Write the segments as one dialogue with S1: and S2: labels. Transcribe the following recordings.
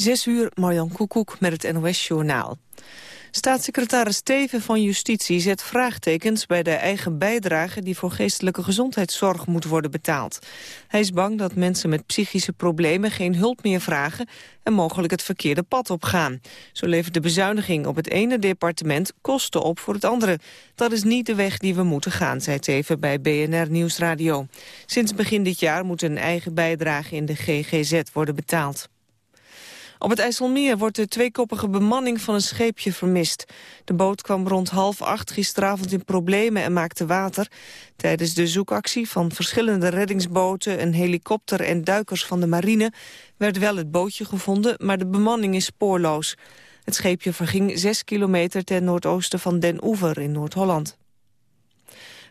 S1: Zes uur, Marjan Koekoek met het NOS-journaal. Staatssecretaris Steven van Justitie zet vraagtekens bij de eigen bijdrage die voor geestelijke gezondheidszorg moet worden betaald. Hij is bang dat mensen met psychische problemen geen hulp meer vragen en mogelijk het verkeerde pad opgaan. Zo levert de bezuiniging op het ene departement kosten op voor het andere. Dat is niet de weg die we moeten gaan, zei Teven bij BNR Nieuwsradio. Sinds begin dit jaar moet een eigen bijdrage in de GGZ worden betaald. Op het IJsselmeer wordt de tweekoppige bemanning van een scheepje vermist. De boot kwam rond half acht gisteravond in problemen en maakte water. Tijdens de zoekactie van verschillende reddingsboten, een helikopter en duikers van de marine werd wel het bootje gevonden, maar de bemanning is spoorloos. Het scheepje verging zes kilometer ten noordoosten van Den Oever in Noord-Holland.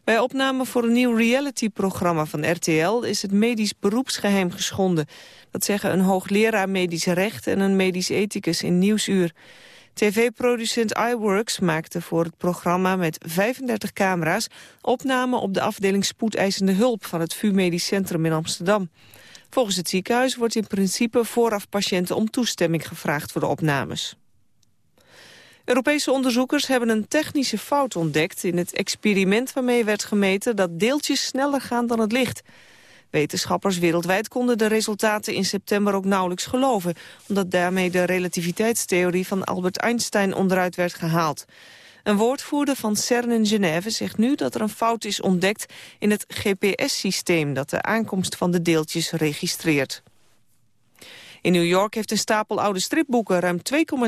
S1: Bij opname voor een nieuw reality-programma van RTL is het medisch beroepsgeheim geschonden. Dat zeggen een hoogleraar medisch recht en een medisch ethicus in Nieuwsuur. TV-producent iWorks maakte voor het programma met 35 camera's opname op de afdeling spoedeisende hulp van het VU Medisch Centrum in Amsterdam. Volgens het ziekenhuis wordt in principe vooraf patiënten om toestemming gevraagd voor de opnames. Europese onderzoekers hebben een technische fout ontdekt in het experiment waarmee werd gemeten dat deeltjes sneller gaan dan het licht. Wetenschappers wereldwijd konden de resultaten in september ook nauwelijks geloven, omdat daarmee de relativiteitstheorie van Albert Einstein onderuit werd gehaald. Een woordvoerder van CERN in Genève zegt nu dat er een fout is ontdekt in het GPS-systeem dat de aankomst van de deeltjes registreert. In New York heeft een stapel oude stripboeken ruim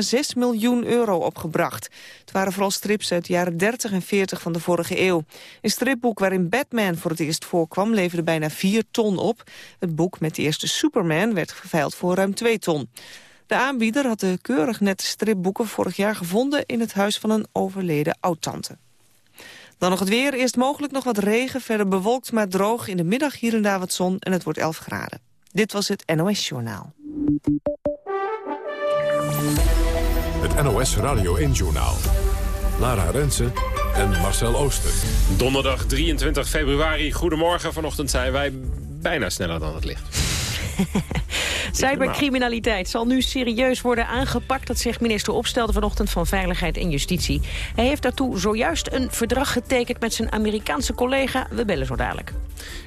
S1: 2,6 miljoen euro opgebracht. Het waren vooral strips uit de jaren 30 en 40 van de vorige eeuw. Een stripboek waarin Batman voor het eerst voorkwam leverde bijna 4 ton op. Het boek met de eerste Superman werd geveild voor ruim 2 ton. De aanbieder had de keurig nette stripboeken vorig jaar gevonden... in het huis van een overleden oud-tante. Dan nog het weer. Eerst mogelijk nog wat regen. Verder bewolkt maar droog. In de middag hier en daar wat zon en het wordt 11 graden. Dit was het NOS Journaal.
S2: Het NOS Radio 1 Journaal. Lara Rensen en Marcel Ooster.
S3: Donderdag 23 februari. Goedemorgen. Vanochtend zijn wij bijna sneller dan het licht.
S4: Cybercriminaliteit zal nu serieus worden aangepakt. Dat zegt minister Opstelde vanochtend van Veiligheid en Justitie. Hij heeft daartoe zojuist een verdrag getekend met zijn Amerikaanse collega. We bellen zo dadelijk.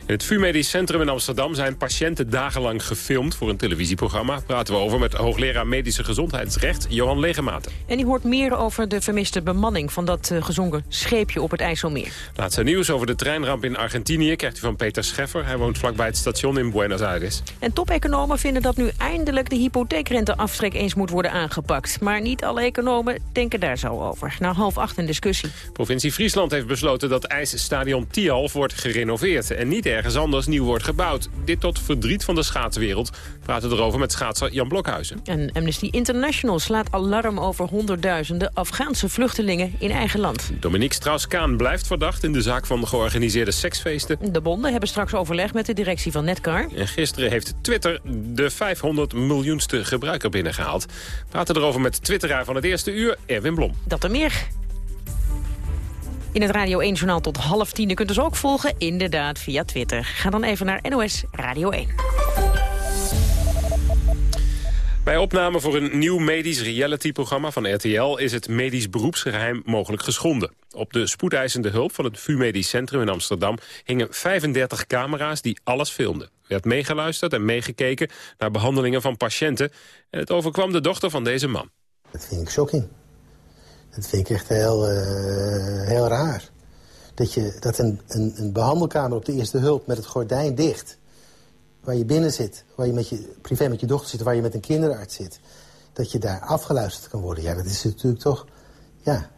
S3: In het VU Medisch Centrum in Amsterdam zijn patiënten dagenlang gefilmd voor een televisieprogramma. Praten we over met hoogleraar medische gezondheidsrecht Johan Legematen.
S4: En die hoort meer over de vermiste bemanning van dat uh, gezonken scheepje op het IJsselmeer.
S3: Laatste nieuws over de treinramp in Argentinië krijgt u van Peter Scheffer. Hij woont vlakbij het station in Buenos Aires.
S4: En topeconomen vinden dat nu eindelijk de hypotheekrenteaftrek eens moet worden aangepakt. Maar niet alle economen denken daar zo over. Na half acht een discussie.
S3: Provincie Friesland heeft besloten dat ijsstadion Tialf wordt gerenoveerd en niet ergens anders nieuw wordt gebouwd. Dit tot verdriet van de schaatswereld. We praten erover met schaatser Jan Blokhuizen.
S4: En Amnesty International slaat alarm over honderdduizenden Afghaanse vluchtelingen in eigen land.
S3: Dominique Strauss-Kaan blijft verdacht in de zaak van de georganiseerde seksfeesten.
S4: De bonden hebben straks overleg met de directie van Netcar.
S3: En gisteren heeft Twitter de 500 miljoenste gebruiker binnengehaald. We praten erover met twitteraar van het eerste uur, Erwin Blom.
S4: Dat er meer in het Radio 1-journaal tot half tien. U kunt ons ook volgen, inderdaad, via Twitter. Ga dan even naar NOS Radio 1.
S3: Bij opname voor een nieuw medisch reality-programma van RTL... is het medisch beroepsgeheim mogelijk geschonden. Op de spoedeisende hulp van het VU Medisch Centrum in Amsterdam... hingen 35 camera's die alles filmden. Er werd meegeluisterd en meegekeken naar behandelingen van patiënten... en het overkwam de dochter van deze man.
S5: Dat vind ik shocking. Dat vind ik echt heel, uh, heel raar. Dat, je, dat een, een, een, behandelkamer op de eerste hulp met het gordijn dicht... waar je binnen zit, waar je, met je privé met je dochter zit... waar je met een kinderarts zit... dat je daar afgeluisterd kan worden. Ja, dat is natuurlijk toch ja,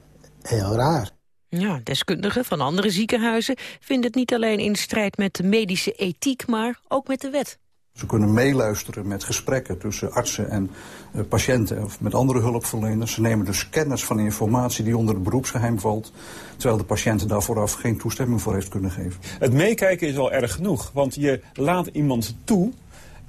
S5: heel raar.
S4: Ja, deskundigen van andere ziekenhuizen vinden het niet alleen in strijd met de medische ethiek... maar ook met de wet.
S6: Ze kunnen meeluisteren met gesprekken tussen artsen en uh, patiënten of met andere hulpverleners. Ze nemen dus kennis van informatie die onder het beroepsgeheim valt, terwijl de patiënt daar vooraf geen toestemming voor heeft kunnen geven.
S7: Het meekijken is al erg genoeg, want je laat iemand toe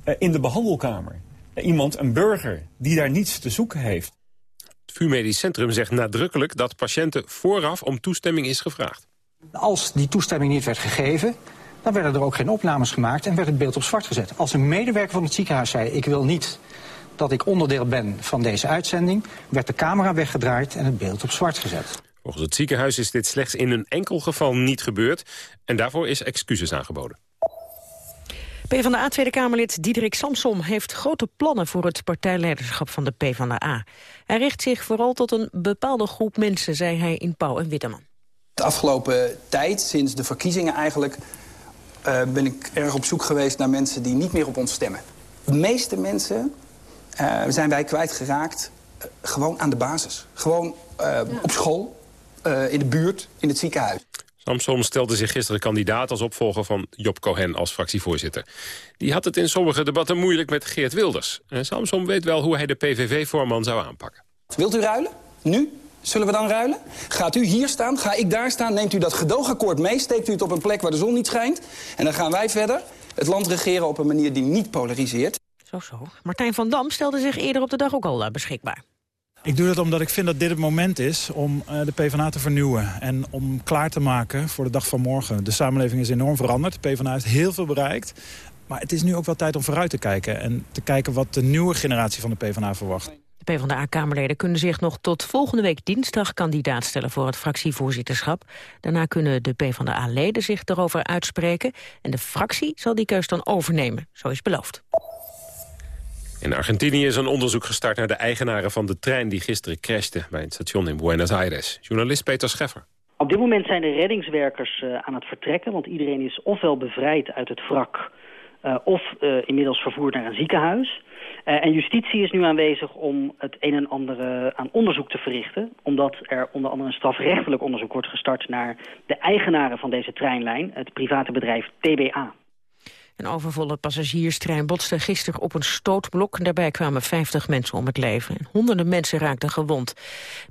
S7: uh, in de behandelkamer. Uh, iemand, een burger, die daar niets te zoeken heeft.
S3: Het VU Medisch Centrum zegt nadrukkelijk dat patiënten vooraf om toestemming is gevraagd.
S8: Als die toestemming niet werd gegeven, dan werden er ook geen opnames gemaakt en werd het beeld op zwart gezet. Als een medewerker van het ziekenhuis zei, ik wil niet dat ik onderdeel ben van deze uitzending... werd de camera weggedraaid en het beeld op zwart gezet.
S3: Volgens het ziekenhuis is dit slechts in een enkel geval niet gebeurd... en daarvoor is excuses aangeboden.
S4: PvdA Tweede Kamerlid Diederik Samsom heeft grote plannen voor het partijleiderschap van de PvdA. Hij richt zich vooral tot een bepaalde groep mensen, zei hij in Pauw en Witteman.
S9: De afgelopen tijd, sinds de verkiezingen eigenlijk... Uh, ben ik erg op zoek geweest naar mensen die niet meer op ons stemmen. De meeste mensen uh, zijn wij kwijtgeraakt uh, gewoon aan de basis. Gewoon ja. op school, in de buurt, in het ziekenhuis.
S3: Samsom stelde zich gisteren kandidaat als opvolger van Job Cohen als fractievoorzitter. Die had het in sommige debatten moeilijk met Geert Wilders. En Samsom weet wel hoe hij de PVV-voorman zou aanpakken.
S9: Wilt u ruilen? Nu? Zullen we dan ruilen? Gaat u hier staan? Ga ik daar staan? Neemt u dat gedoogakkoord mee? Steekt u het op een plek waar de zon niet schijnt? En dan gaan wij verder het land regeren op een manier die niet polariseert.
S4: Zo, zo. Martijn van Dam stelde zich eerder op de dag ook al uh, beschikbaar.
S10: Ik doe dat omdat ik vind dat dit het moment is om uh, de PvdA te vernieuwen. En om klaar te maken voor de dag van morgen. De samenleving is enorm veranderd. De PvdA heeft heel veel bereikt. Maar het is nu ook wel tijd om vooruit te kijken. En te kijken wat de nieuwe generatie van de PvdA verwacht.
S4: De PvdA-kamerleden kunnen zich nog tot volgende week dinsdag kandidaat stellen voor het fractievoorzitterschap. Daarna kunnen de PvdA-leden zich erover uitspreken. En de fractie zal die keus dan overnemen, zo is beloofd.
S3: In Argentinië is een onderzoek gestart naar de eigenaren van de trein... die gisteren crashte bij het station in Buenos Aires. Journalist Peter Scheffer.
S11: Op dit moment zijn de reddingswerkers uh, aan het vertrekken... want iedereen is ofwel bevrijd uit het wrak... Uh, of uh, inmiddels vervoerd naar een ziekenhuis. En justitie is nu aanwezig om het een en ander aan onderzoek te verrichten. Omdat er onder andere een strafrechtelijk onderzoek wordt gestart... naar de eigenaren van deze treinlijn, het private bedrijf TBA.
S4: Een overvolle passagierstrein botste gisteren op een stootblok. Daarbij kwamen 50 mensen om het leven. En honderden mensen raakten gewond.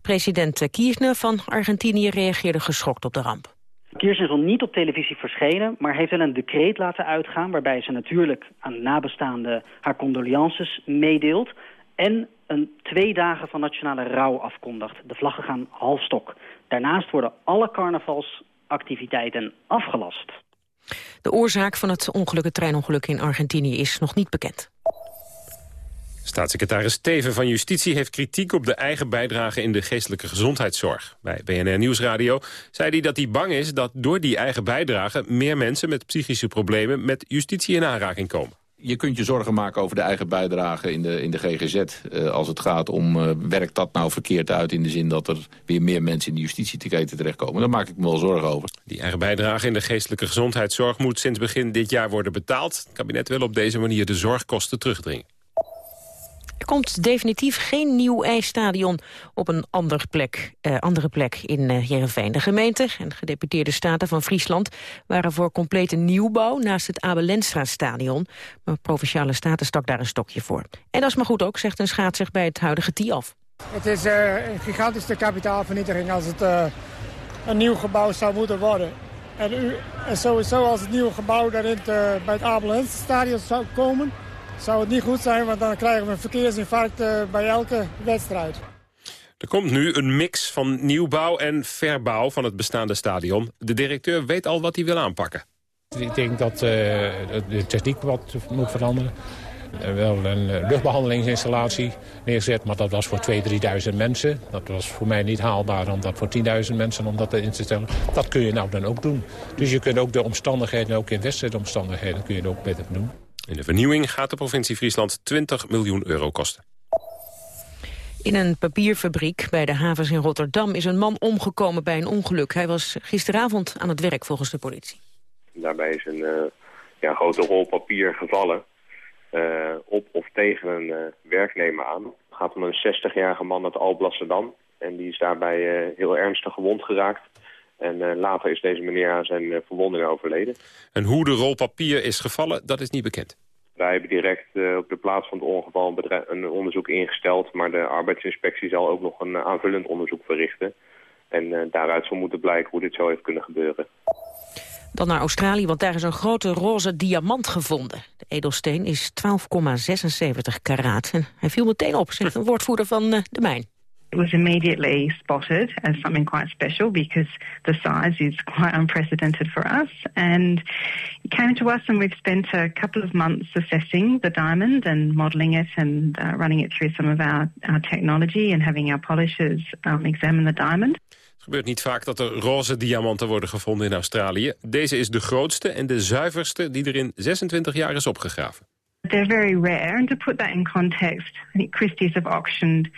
S4: President Kirchner van Argentinië reageerde geschokt op de ramp.
S11: Kirchner is al niet op televisie verschenen, maar heeft wel een decreet laten uitgaan... waarbij ze natuurlijk aan nabestaanden haar condolences meedeelt... en een twee dagen van nationale rouw afkondigt. De vlaggen gaan halfstok. Daarnaast worden alle carnavalsactiviteiten afgelast.
S4: De oorzaak van het ongelukken treinongeluk in Argentinië is nog niet bekend.
S3: Staatssecretaris Steven van Justitie heeft kritiek op de eigen bijdrage in de geestelijke gezondheidszorg. Bij BNR Nieuwsradio zei hij dat hij bang is dat door die eigen bijdrage meer mensen met psychische problemen met justitie in aanraking komen.
S12: Je kunt je zorgen maken over de eigen bijdrage in de, in de GGZ. Uh, als het gaat om, uh, werkt dat nou verkeerd uit in de zin dat er weer meer mensen in de justitieketen terechtkomen. Daar maak ik me wel zorgen over.
S3: Die eigen bijdrage in de geestelijke gezondheidszorg moet sinds begin dit jaar worden betaald. Het kabinet wil op deze manier de zorgkosten terugdringen.
S4: Komt definitief geen nieuw ijsstadion op een andere plek, uh, andere plek in uh. De gemeente en gedeputeerde staten van Friesland waren voor complete nieuwbouw naast het Abelenstra stadion. Maar Provinciale Staten stak daar een stokje voor. En dat is maar goed ook, zegt een schaatser bij het huidige TIAF.
S13: Het is uh, een gigantische kapitaalvernietiging als het een nieuw gebouw zou moeten worden. En, u, en sowieso als het nieuwe gebouw daar in het, bij het Abelenstra stadion zou komen zou het niet goed zijn, want dan krijgen we een verkeersinfarct uh, bij elke wedstrijd.
S3: Er komt nu een mix van nieuwbouw en verbouw van het bestaande stadion. De directeur weet al wat hij wil aanpakken.
S14: Ik denk dat uh, de techniek wat moet veranderen. Uh, wel een luchtbehandelingsinstallatie neerzet, maar dat was voor 2.000, 3.000 mensen. Dat was voor mij niet haalbaar om dat voor 10.000 mensen om dat in te stellen. Dat kun je nou dan ook doen. Dus je kunt ook de omstandigheden, ook in wedstrijdomstandigheden, kun je het ook beter doen.
S3: In de vernieuwing gaat de provincie Friesland 20 miljoen euro kosten.
S4: In een papierfabriek bij de havens in Rotterdam is een man omgekomen bij een ongeluk. Hij was gisteravond aan het werk volgens de politie.
S15: Daarbij is een uh, ja, grote rol papier gevallen uh, op of tegen een uh, werknemer aan. Het gaat om een 60-jarige man uit Alblasserdam. En die is daarbij heel ernstig gewond geraakt. En uh, later is deze meneer aan zijn uh, verwondingen overleden.
S3: En hoe de rol papier is gevallen, dat is niet bekend.
S15: Wij hebben direct uh, op de plaats van het ongeval een, bedrijf, een, onderzoek ingesteld... maar de arbeidsinspectie zal ook nog een aanvullend onderzoek verrichten. En daaruit zal moeten blijken hoe dit zo heeft kunnen gebeuren.
S4: Dan naar Australië, want daar is een grote roze diamant gevonden. De edelsteen is 12,76 karaat. En hij viel meteen op, zegt een woordvoerder van de mijn.
S16: Was immediately spotted as something quite special because the size is quite unprecedented for us. And it came to us, and we've spent a couple of months assessing the diamond and modelling it and uh, running it through some of our, our technology and having our polishers um, examine the diamond.
S3: Het gebeurt niet vaak dat er roze diamanten worden gevonden in Australië. Deze is de grootste en de zuiverste die er in 26 jaar is opgegraven.
S16: They're very rare, and to put that in context, I think Christie's have auctioned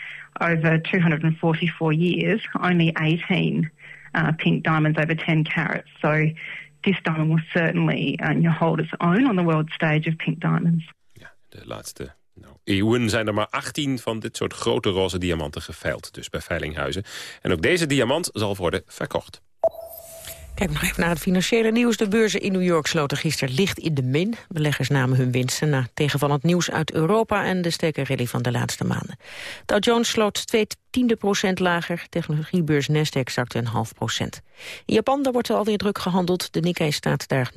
S16: over 244 years, only 18 uh, pink diamonds over 10 carats. So this diamond will certainly uh, hold its own on the world stage of pink diamonds.
S3: De laatste nou, eeuwen zijn er maar 18 van dit soort grote roze diamanten geveild. Dus bij Veilinghuizen. En ook deze diamant zal worden verkocht.
S4: Kijk nog even naar het financiële nieuws. De beurzen in New York sloten gisteren licht in de min. Beleggers namen hun winsten na tegenvallend nieuws uit Europa... en de sterke van de laatste maanden. Dow Jones sloot twee tiende procent lager. Technologiebeurs Nasdaq zakte een half procent. In Japan daar wordt er alweer druk gehandeld. De Nikkei staat daar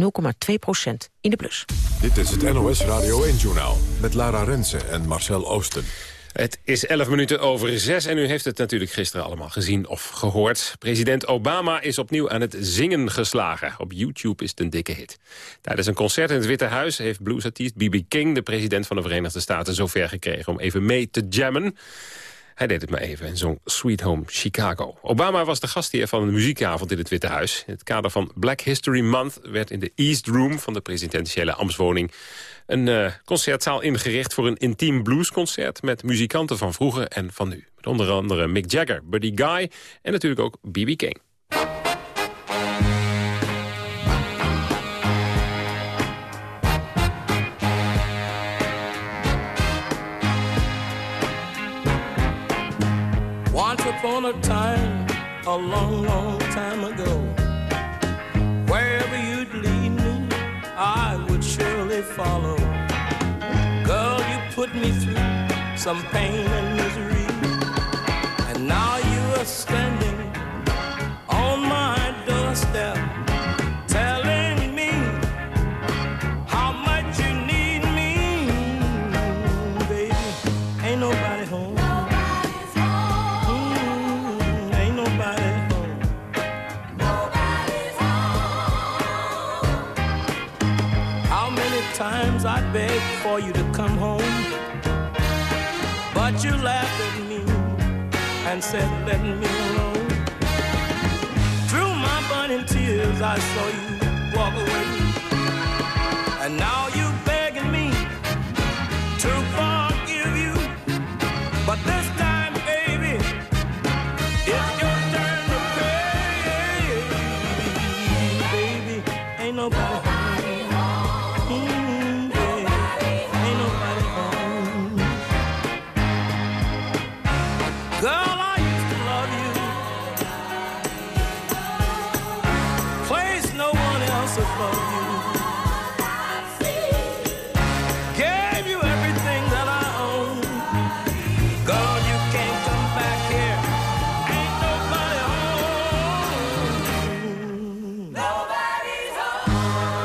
S4: 0,2 procent in de plus.
S2: Dit is het NOS Radio 1-journaal met Lara Rensen en Marcel Oosten.
S3: Het is 11 minuten over 6 en u heeft het natuurlijk gisteren allemaal gezien of gehoord. President Obama is opnieuw aan het zingen geslagen. Op YouTube is het een dikke hit. Tijdens een concert in het Witte Huis heeft bluesartiest B.B. King... de president van de Verenigde Staten zover gekregen om even mee te jammen. Hij deed het maar even en zong Sweet Home Chicago. Obama was de gastheer van een muziekavond in het Witte Huis. In het kader van Black History Month werd in de East Room... van de presidentiële ambtswoning een uh, concertzaal ingericht... voor een intiem bluesconcert met muzikanten van vroeger en van nu. Met onder andere Mick Jagger, Buddy Guy en natuurlijk ook B.B. King.
S17: Upon a time, a long, long time ago. Wherever you'd lead me, I would surely follow. Girl, you put me through some pain and said, let me alone. Through my burning tears, I saw you you. I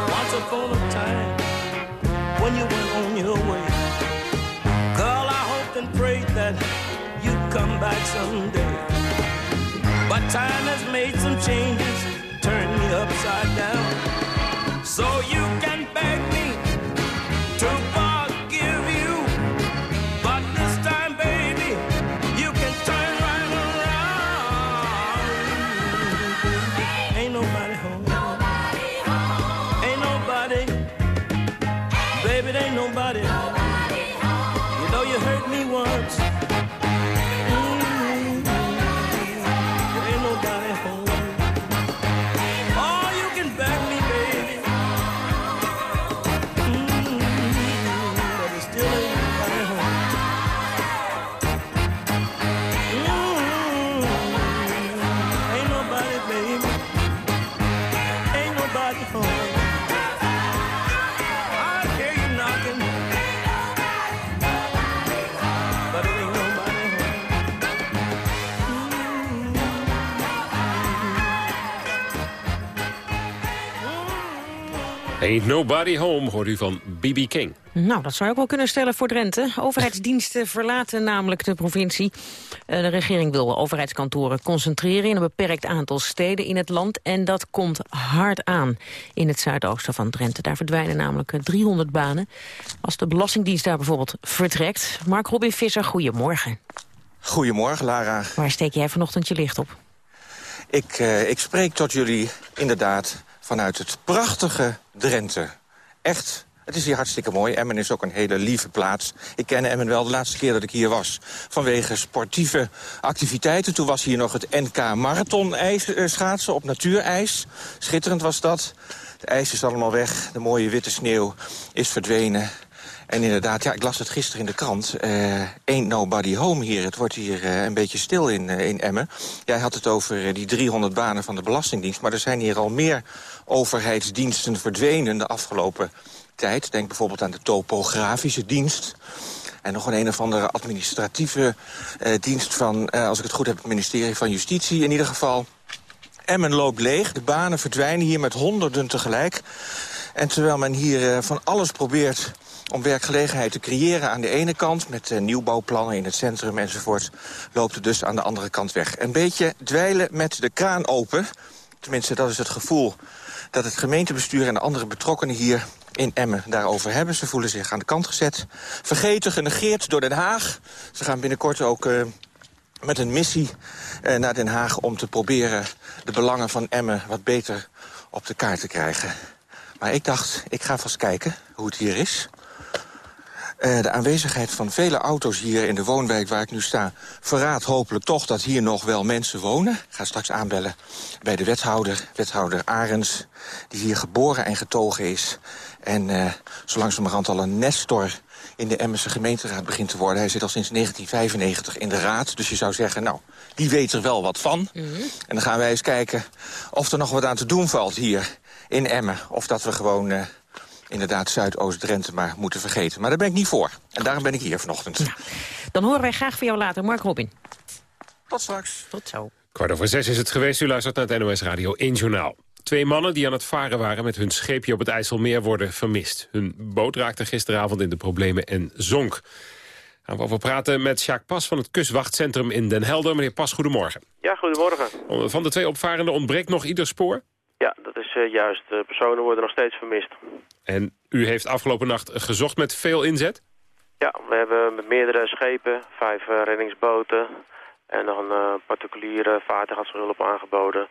S17: Once upon a time, when you went on your way, girl, I hoped and prayed that you'd come back someday. But time has made some changes, turned me upside down. Ain't Nobody Home,
S3: hoort u van B.B. King.
S4: Nou, dat zou je ook wel kunnen stellen voor Drenthe. Overheidsdiensten verlaten namelijk de provincie. Eh, De regering wil overheidskantoren concentreren in een beperkt aantal steden in het land. En dat komt hard aan in het zuidoosten van Drenthe. Daar verdwijnen namelijk eh, 300 banen. Als de Belastingdienst daar bijvoorbeeld vertrekt. Mark Robin Visser, goedemorgen.
S18: Goedemorgen, Lara.
S4: Waar steek jij vanochtend je licht op?
S18: Ik, eh, ik spreek tot jullie inderdaad vanuit het prachtige Drenthe. Echt, het is hier hartstikke mooi. Emmen is ook een hele lieve plaats. Ik ken Emmen wel de laatste keer dat ik hier was. Vanwege sportieve activiteiten. Toen was hier nog het NK Marathon eh, schaatsen op natuurijs. Schitterend was dat. Het ijs is allemaal weg. De mooie witte sneeuw is verdwenen. En inderdaad, ja, ik las het gisteren in de krant. Eh ain't nobody home hier. Het wordt hier eh, een beetje stil in, eh, in Emmen. Jij had het over die 300 banen van de Belastingdienst. Maar er zijn hier al meer overheidsdiensten verdwenen de afgelopen tijd. Denk bijvoorbeeld aan de topografische dienst. En nog een een of andere administratieve dienst van, als ik het goed heb, het ministerie van Justitie. In ieder geval, Emmen loopt leeg. De banen verdwijnen hier met honderden tegelijk. En terwijl men hier van alles probeert om werkgelegenheid te creëren aan de ene kant... met eh, nieuwbouwplannen in het centrum enzovoort... loopt het dus aan de andere kant weg. Een beetje dweilen met de kraan open. Tenminste, dat is het gevoel dat het gemeentebestuur en de andere betrokkenen hier in Emmen daarover hebben. Ze voelen zich aan de kant gezet. Vergeten, genegeerd door Den Haag. Ze gaan binnenkort ook eh, met een missie eh, naar Den Haag... om te proberen de belangen van Emmen wat beter op de kaart te krijgen. Maar ik dacht, ik ga vast kijken hoe het hier is. Eh, de aanwezigheid van vele auto's hier in de woonwijk waar ik nu sta... verraadt hopelijk toch dat hier nog wel mensen wonen. Ik ga straks aanbellen bij de wethouder, wethouder Arends... die hier geboren en getogen is. En eh zo langzamerhand al een nestor in de Emmense gemeenteraad begint te worden. Hij zit al sinds 1995 in de raad. Dus je zou zeggen, nou, die weet er wel wat van. En dan gaan wij eens kijken of er nog wat aan te doen valt hier in Emmen. Of dat we gewoon... eh, inderdaad Zuidoost-Drenthe maar moeten vergeten. Maar daar ben ik niet voor. En daarom ben ik hier vanochtend.
S4: Dan horen wij graag van jou later. Mark Robin.
S18: Tot straks.
S4: Tot zo.
S3: Kwart over zes is het geweest. U luistert naar het NOS Radio 1 Journaal. Twee mannen die aan het varen waren met hun scheepje op het IJsselmeer worden vermist. Hun boot raakte gisteravond in de problemen en zonk. Gaan we over praten met Sjaak Pas van het kustwachtcentrum in Den Helder. Meneer Pas, goedemorgen.
S19: Ja, goedemorgen.
S3: Van de twee opvarenden ontbreekt nog ieder spoor.
S19: Ja, dat is eh, juist. De personen worden nog steeds vermist.
S3: En u heeft afgelopen nacht gezocht met veel inzet?
S19: Ja, we hebben met meerdere schepen, vijf eh, reddingsboten en nog een eh, particuliere vaartuigshulp aangeboden.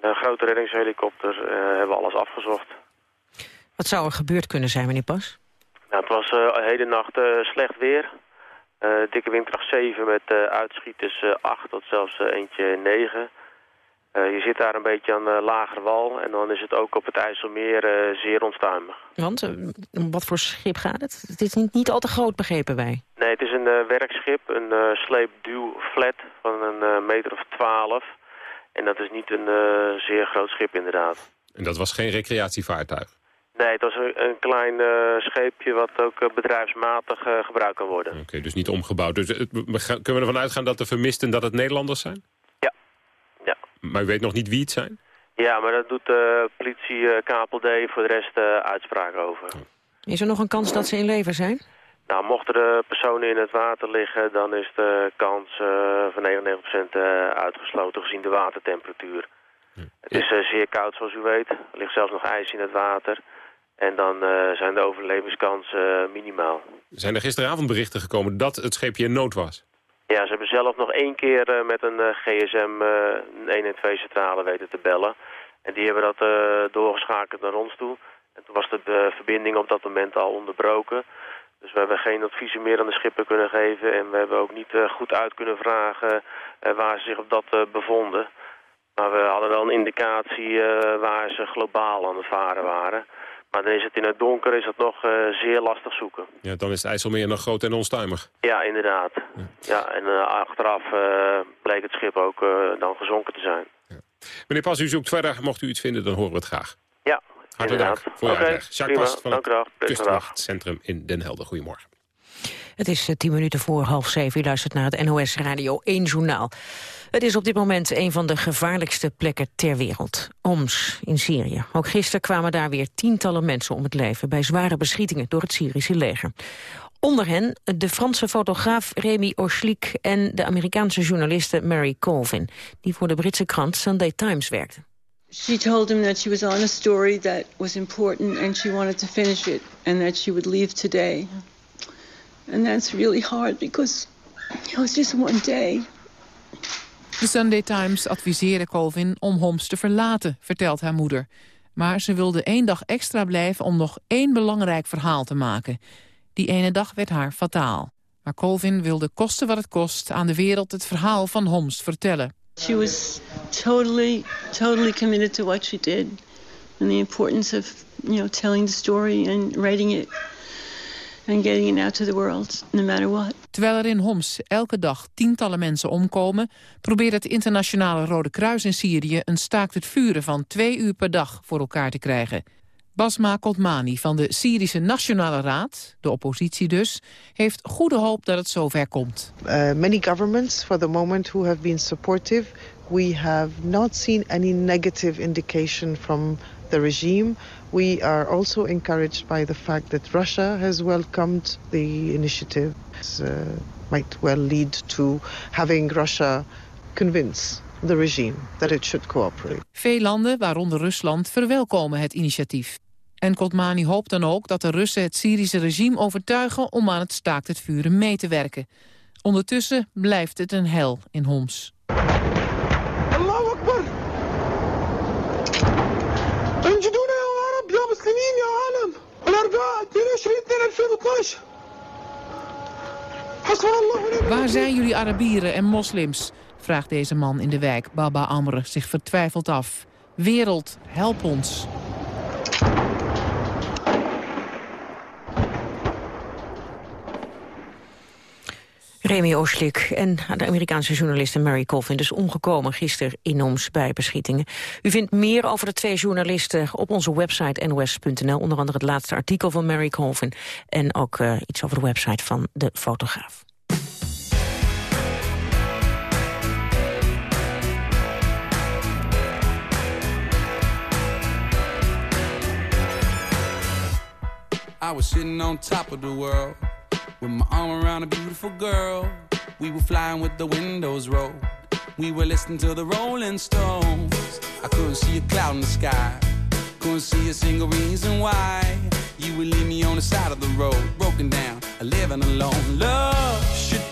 S19: Een grote reddingshelikopter eh, hebben we alles afgezocht.
S4: Wat zou er gebeurd kunnen zijn, meneer Pas?
S19: Nou, het was eh, de hele nacht eh, slecht weer. Eh, dikke windkracht 7 met eh, uitschieters eh, 8 tot zelfs eh, eentje 9. Eh, je zit daar een beetje aan de lagere wal en dan is het ook op het IJsselmeer eh, zeer onstuimig.
S4: Want, eh, om wat voor schip gaat het? Het is niet, niet al te groot, begrepen wij.
S19: Nee, het is een eh, werkschip, een eh sleepduwflat van een eh, meter of 12. En dat is niet een eh, zeer groot schip inderdaad.
S3: En dat was geen recreatievaartuig?
S19: Nee, het was een, een klein eh, scheepje wat ook bedrijfsmatig eh, gebruikt kan worden.
S3: Oké, dus niet omgebouwd. Dus kunnen we ervan uitgaan dat de vermisten dat het Nederlanders zijn?
S19: Ja.
S3: Maar u weet nog niet wie het zijn?
S19: Ja, maar dat doet de politie eh, KPLD voor de rest eh, uitspraak over.
S4: Is er nog een kans dat ze in leven zijn?
S19: Nou, mochten de personen in het water liggen, dan is de kans eh, van 99% eh, uitgesloten gezien de watertemperatuur. Het is eh, zeer koud zoals u weet. Er ligt zelfs nog ijs in het water. En dan eh, zijn de overlevingskansen eh, minimaal.
S3: Zijn er gisteravond berichten gekomen dat het scheepje in nood was?
S19: Ja, ze hebben zelf nog één keer eh, met een eh, gsm eh, een 112-centrale weten te bellen. En die hebben dat doorgeschakeld naar ons toe. En toen was de verbinding op dat moment al onderbroken. Dus we hebben geen adviezen meer aan de schipper kunnen geven. En we hebben ook niet goed uit kunnen vragen waar ze zich op dat bevonden. Maar we hadden wel een indicatie waar ze globaal aan het varen waren. Maar dan is het in het donker is het nog eh, zeer lastig zoeken.
S3: Ja, dan is het IJsselmeer nog groot en onstuimig.
S19: Ja, inderdaad. Ja, en eh, achteraf eh, bleek het schip ook dan gezonken te zijn.
S3: Meneer Pas, u zoekt verder. Mocht u iets vinden, dan horen we het graag.
S19: Ja,
S3: Hartelijk dank voor uw uitleg. Jacques. Pas van het. Kustwachtcentrum in Den Helder. Goedemorgen.
S4: Het is eh, tien minuten voor half zeven. U luistert naar het NOS Radio 1 Journaal. Het is op dit moment een van de gevaarlijkste plekken ter wereld. Oms in Syrië. Ook gisteren kwamen daar weer tientallen mensen om het leven... bij zware beschietingen door het Syrische leger. Onder hen de Franse fotograaf Remy Oschlik... en de Amerikaanse journaliste Mary Colvin... die voor de Britse krant Sunday Times werkte.
S20: She told him that she was on a story that was important and she wanted to finish it and that she would leave today. And that's really hard because it was just one day.
S21: De Sunday Times adviseerde Colvin om Homs te verlaten, vertelt haar moeder. Maar ze wilde één dag extra blijven om nog één belangrijk verhaal te maken. Die ene dag werd haar fataal. Maar Colvin wilde kosten wat het kost aan de wereld het verhaal van Homs vertellen.
S20: She was totally, totally committed to what she did and the importance of, you know, telling the story and writing it and getting it out to the world, no matter what.
S21: Terwijl er in Homs elke dag tientallen mensen omkomen... probeert het internationale Rode Kruis in Syrië... een staakt het vuren van twee uur per dag voor elkaar te krijgen. Basma Kotmani van de Syrische Nationale Raad, de oppositie dus... heeft goede hoop dat het zover komt.
S22: Uh, many governments for the moment who have been supportive... we have not seen any negative indication from the regime. We are also encouraged by the fact that Russia has welcomed the initiative. It uh, might well lead to having Russia convince the regime that it should cooperate.
S21: Veel landen, waaronder Rusland, verwelkomen het initiatief. En Kotmani hoopt dan ook dat de Russen het Syrische regime overtuigen om aan het staakt het vuren mee te werken. Ondertussen blijft het een hel in Homs.
S23: Allahu Akbar! عرب يا مسلمين يا عالم الاربعاء 22 2 2012 حسبنا الله ونعم
S21: Waar zijn jullie Arabieren en moslims? vraagt deze man in de wijk Baba Amr zich vertwijfeld af. Wereld, help ons.
S4: Remy Oschlik en de Amerikaanse journaliste Mary Colvin... dus omgekomen gisteren in Oms bij beschietingen. U vindt meer over de twee journalisten op onze website nos.nl. Onder andere het laatste artikel van Mary Colvin... en ook uh, iets over de website van de fotograaf.
S24: I was sitting on top of the world with my arm around a beautiful girl. We were flying with the windows rolled. We were listening to the Rolling Stones. I couldn't see a cloud in the sky. Couldn't see a single reason why you would leave me on the side of the road, broken down, living alone. Love should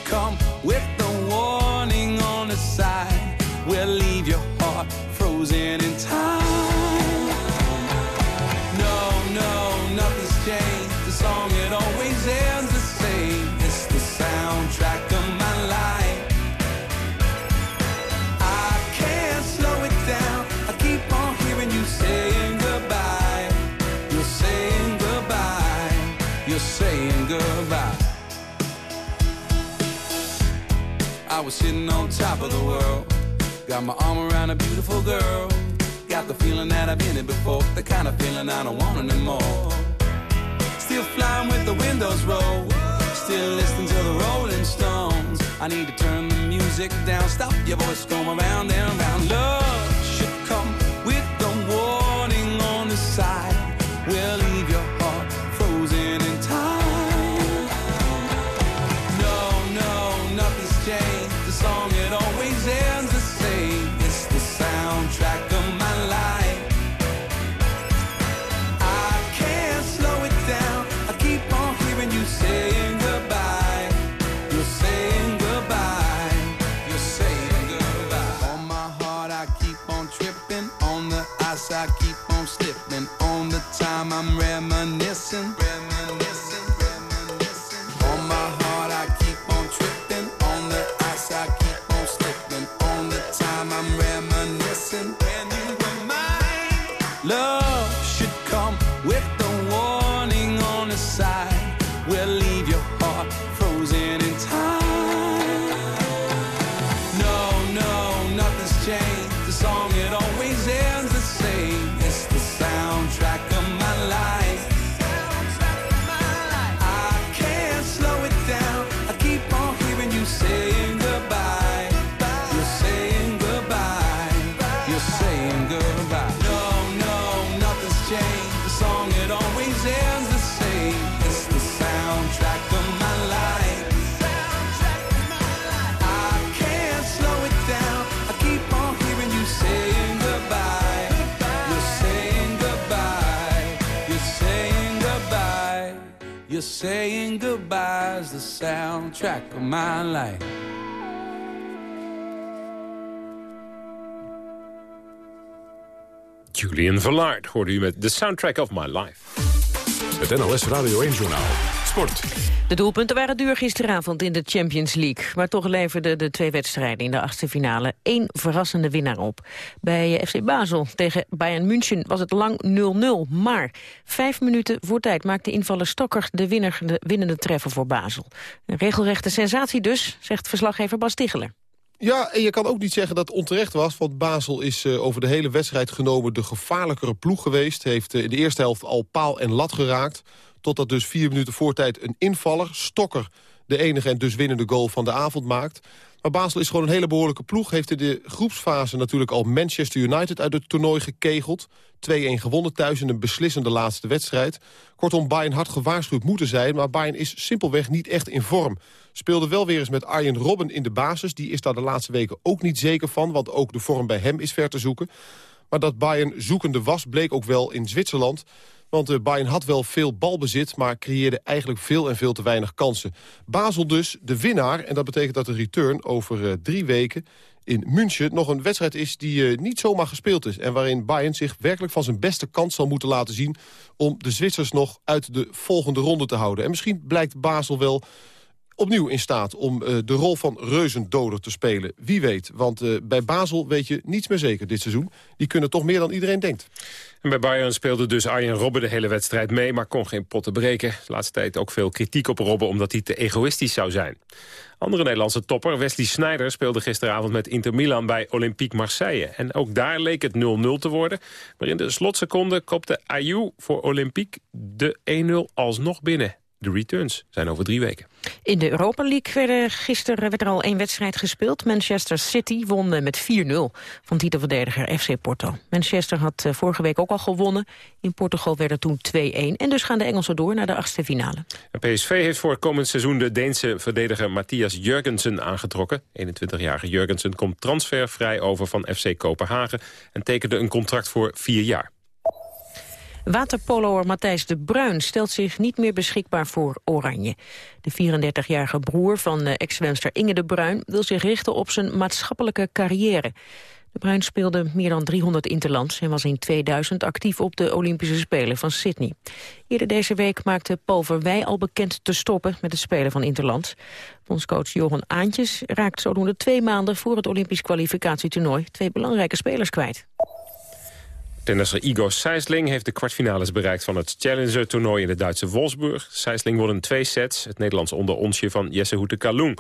S24: was sitting on top of the world. Got my arm around a beautiful girl. Got the feeling that I've been it before. The kind of feeling I don't want anymore. Still flying with the windows rolled. Still listening to the Rolling Stones. I need to turn the music down. Stop your voice going round and round. Love saying goodbye's the soundtrack of my life.
S3: Julian Vallard hoorde u met The Soundtrack of My Life.
S2: Het NOS Radio 1-journaal. Sport.
S4: De doelpunten waren duur gisteravond in de Champions League. Maar toch leverden de twee wedstrijden in de achtste finale één verrassende winnaar op. Bij FC Basel tegen Bayern München was het lang 0-0. Maar vijf minuten voor tijd maakte invaller Stokker de, winnende treffer voor Basel. Een regelrechte sensatie dus, zegt verslaggever Bas Ticheler.
S25: Ja, en je kan ook niet zeggen dat het onterecht was... want Basel is uh, over de hele wedstrijd genomen de gevaarlijkere ploeg geweest. Heeft uh, in de eerste helft al paal en lat geraakt. Totdat dus vier minuten voor tijd een invaller, Stokker... de enige en dus winnende goal van de avond maakt. Maar Basel is gewoon een hele behoorlijke ploeg. Heeft in de groepsfase natuurlijk al Manchester United uit het toernooi gekegeld. 2-1 gewonnen thuis in een beslissende laatste wedstrijd. Kortom, Bayern had gewaarschuwd moeten zijn... maar Bayern is simpelweg niet echt in vorm. Speelde wel weer eens met Arjen Robben in de basis. Die is daar de laatste weken ook niet zeker van... want ook de vorm bij hem is ver te zoeken. Maar dat Bayern zoekende was, bleek ook wel in Zwitserland... Want uh, Bayern had wel veel balbezit, maar creëerde eigenlijk veel en veel te weinig kansen. Basel dus de winnaar, en dat betekent dat de return over uh, drie weken in München nog een wedstrijd is die uh, niet zomaar gespeeld is... en waarin Bayern zich werkelijk van zijn beste kans zal moeten laten zien... om de Zwitsers nog uit de volgende ronde te houden. En misschien blijkt Basel wel opnieuw in staat om de rol van reuzendoder te spelen. Wie weet, want bij Basel weet je niets meer zeker dit seizoen. Die kunnen toch meer dan iedereen denkt.
S3: En bij Bayern speelde dus Arjen Robben de hele wedstrijd mee... maar kon geen potten breken. De laatste tijd ook veel kritiek op Robben omdat hij te egoïstisch zou zijn. Andere Nederlandse topper, Wesley Sneijder, speelde gisteravond met Inter Milan bij Olympique Marseille. En ook daar leek het 0-0 te worden. Maar in de slotseconde kopte Ayew voor Olympique de 1-0 alsnog binnen. De returns zijn over drie weken.
S4: In de Europa League werd gisteren werd er al één wedstrijd gespeeld. Manchester City won met 4-0 van titelverdediger FC Porto. Manchester had vorige week ook al gewonnen. In Portugal werd het toen 2-1. En dus gaan de Engelsen door naar de achtste finale.
S3: PSV heeft voor komend seizoen de Deense verdediger Matthias Jurgensen aangetrokken. 21-jarige Jurgensen komt transfervrij over van FC Kopenhagen... en tekende een contract voor vier jaar.
S4: Waterpoloer Matthijs de Bruin stelt zich niet meer beschikbaar voor Oranje. De 34-jarige broer van ex-zwemster Inge de Bruin wil zich richten op zijn maatschappelijke carrière. De Bruin speelde meer dan 300 interlands en was in 2000 actief op de Olympische Spelen van Sydney. Eerder deze week maakte Paul Verwij al bekend te stoppen met het spelen van interlands. Bondscoach Johan Aantjes raakt zodoende twee maanden voor het Olympisch kwalificatietoernooi twee belangrijke spelers kwijt.
S3: Tennisser Igor Sijsling heeft de kwartfinales bereikt van het Challenger-toernooi in de Duitse Wolfsburg. Sijsling won in twee sets, het Nederlandse onderonsje van Jesse Hoete Kalung.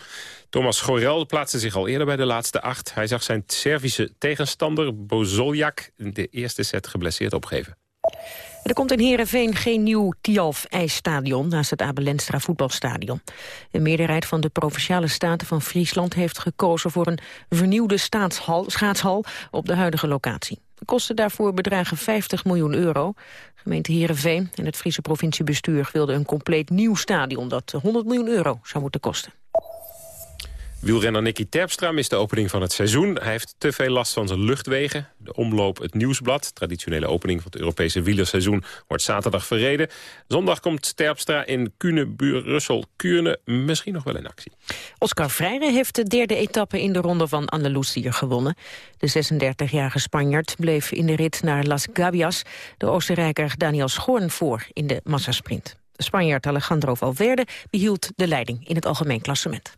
S3: Thomas Gorel plaatste zich al eerder bij de laatste acht. Hij zag zijn Servische tegenstander Bozoljak in de eerste set geblesseerd opgeven.
S4: Er komt in Heerenveen geen nieuw Tialf-ijsstadion naast het Abelenstra voetbalstadion. De meerderheid van de Provinciale Staten van Friesland heeft gekozen voor een vernieuwde schaatshal op de huidige locatie. De kosten daarvoor bedragen 50 miljoen euro. Gemeente Heerenveen en het Friese provinciebestuur wilden een compleet nieuw stadion dat 100 miljoen euro zou moeten kosten.
S3: Wielrenner Nicky Terpstra mist de opening van het seizoen. Hij heeft te veel last van zijn luchtwegen. De omloop Het Nieuwsblad, traditionele opening van het Europese wielerseizoen, wordt zaterdag verreden. Zondag komt Terpstra in Kuurne-Brussel-Kuurne misschien nog wel in actie.
S4: Oscar Freire heeft de derde etappe in de ronde van Andalusië gewonnen. De 36-jarige Spanjaard bleef in de rit naar Las Gabias de Oostenrijker Daniel Schoorn voor in de massasprint. Spanjaard Alejandro Valverde behield de leiding in het algemeen klassement.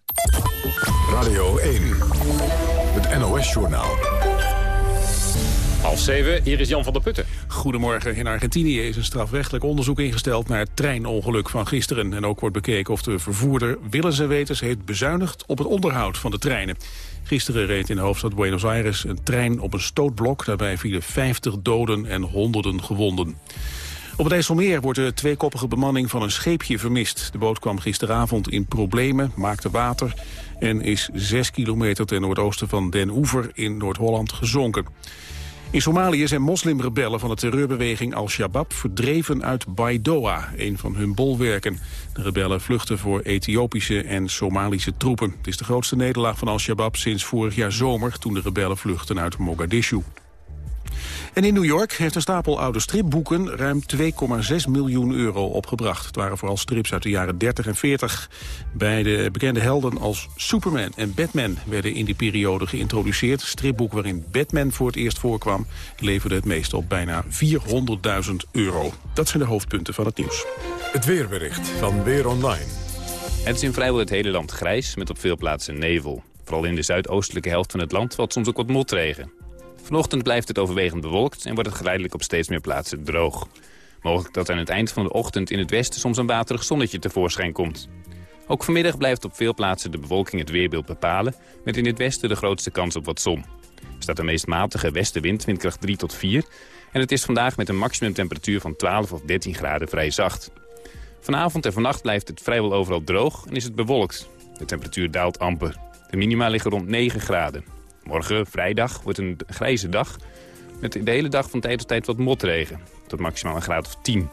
S2: Radio 1, het NOS-journaal.
S3: Half zeven, hier is Jan van der Putten.
S26: Goedemorgen. In Argentinië is een strafrechtelijk onderzoek ingesteld naar het treinongeluk van gisteren. En ook wordt bekeken of de vervoerder willens en wetens heeft bezuinigd op het onderhoud van de treinen. Gisteren reed in de hoofdstad Buenos Aires een trein op een stootblok. Daarbij vielen 50 doden en honderden gewonden. Op het IJsselmeer wordt de tweekoppige bemanning van een scheepje vermist. De boot kwam gisteravond in problemen, maakte water... en is zes kilometer ten noordoosten van Den Oever in Noord-Holland gezonken. In Somalië zijn moslimrebellen van de terreurbeweging Al-Shabaab verdreven uit Baidoa, een van hun bolwerken. De rebellen vluchten voor Ethiopische en Somalische troepen. Het is de grootste nederlaag van Al-Shabaab sinds vorig jaar zomer, toen de rebellen vluchten uit Mogadishu. En in New York heeft een stapel oude stripboeken ruim 2,6 miljoen euro opgebracht. Het waren vooral strips uit de jaren 30 en 40. Bij de bekende helden als Superman en Batman werden in die periode geïntroduceerd. Het stripboek waarin Batman voor het eerst voorkwam leverde het meest op bijna 400.000 euro. Dat zijn de hoofdpunten van het nieuws.
S2: Het weerbericht van Weer Online.
S27: Het is in vrijwel het hele land grijs, met op veel plaatsen nevel. Vooral in de zuidoostelijke helft van het land valt soms ook wat motregen. Vanochtend blijft het overwegend bewolkt en wordt het geleidelijk op steeds meer plaatsen droog. Mogelijk dat aan het eind van de ochtend in het westen soms een waterig zonnetje tevoorschijn komt. Ook vanmiddag blijft op veel plaatsen de bewolking het weerbeeld bepalen... met in het westen de grootste kans op wat zon. Er staat een meest matige westenwind, windkracht 3 tot 4... en het is vandaag met een maximumtemperatuur van 12 of 13 graden vrij zacht. Vanavond en vannacht blijft het vrijwel overal droog en is het bewolkt. De temperatuur daalt amper. De minima liggen rond 9 graden. Morgen, vrijdag, wordt een grijze dag... met de hele dag van tijd tot tijd wat motregen. Tot maximaal een graad of 10.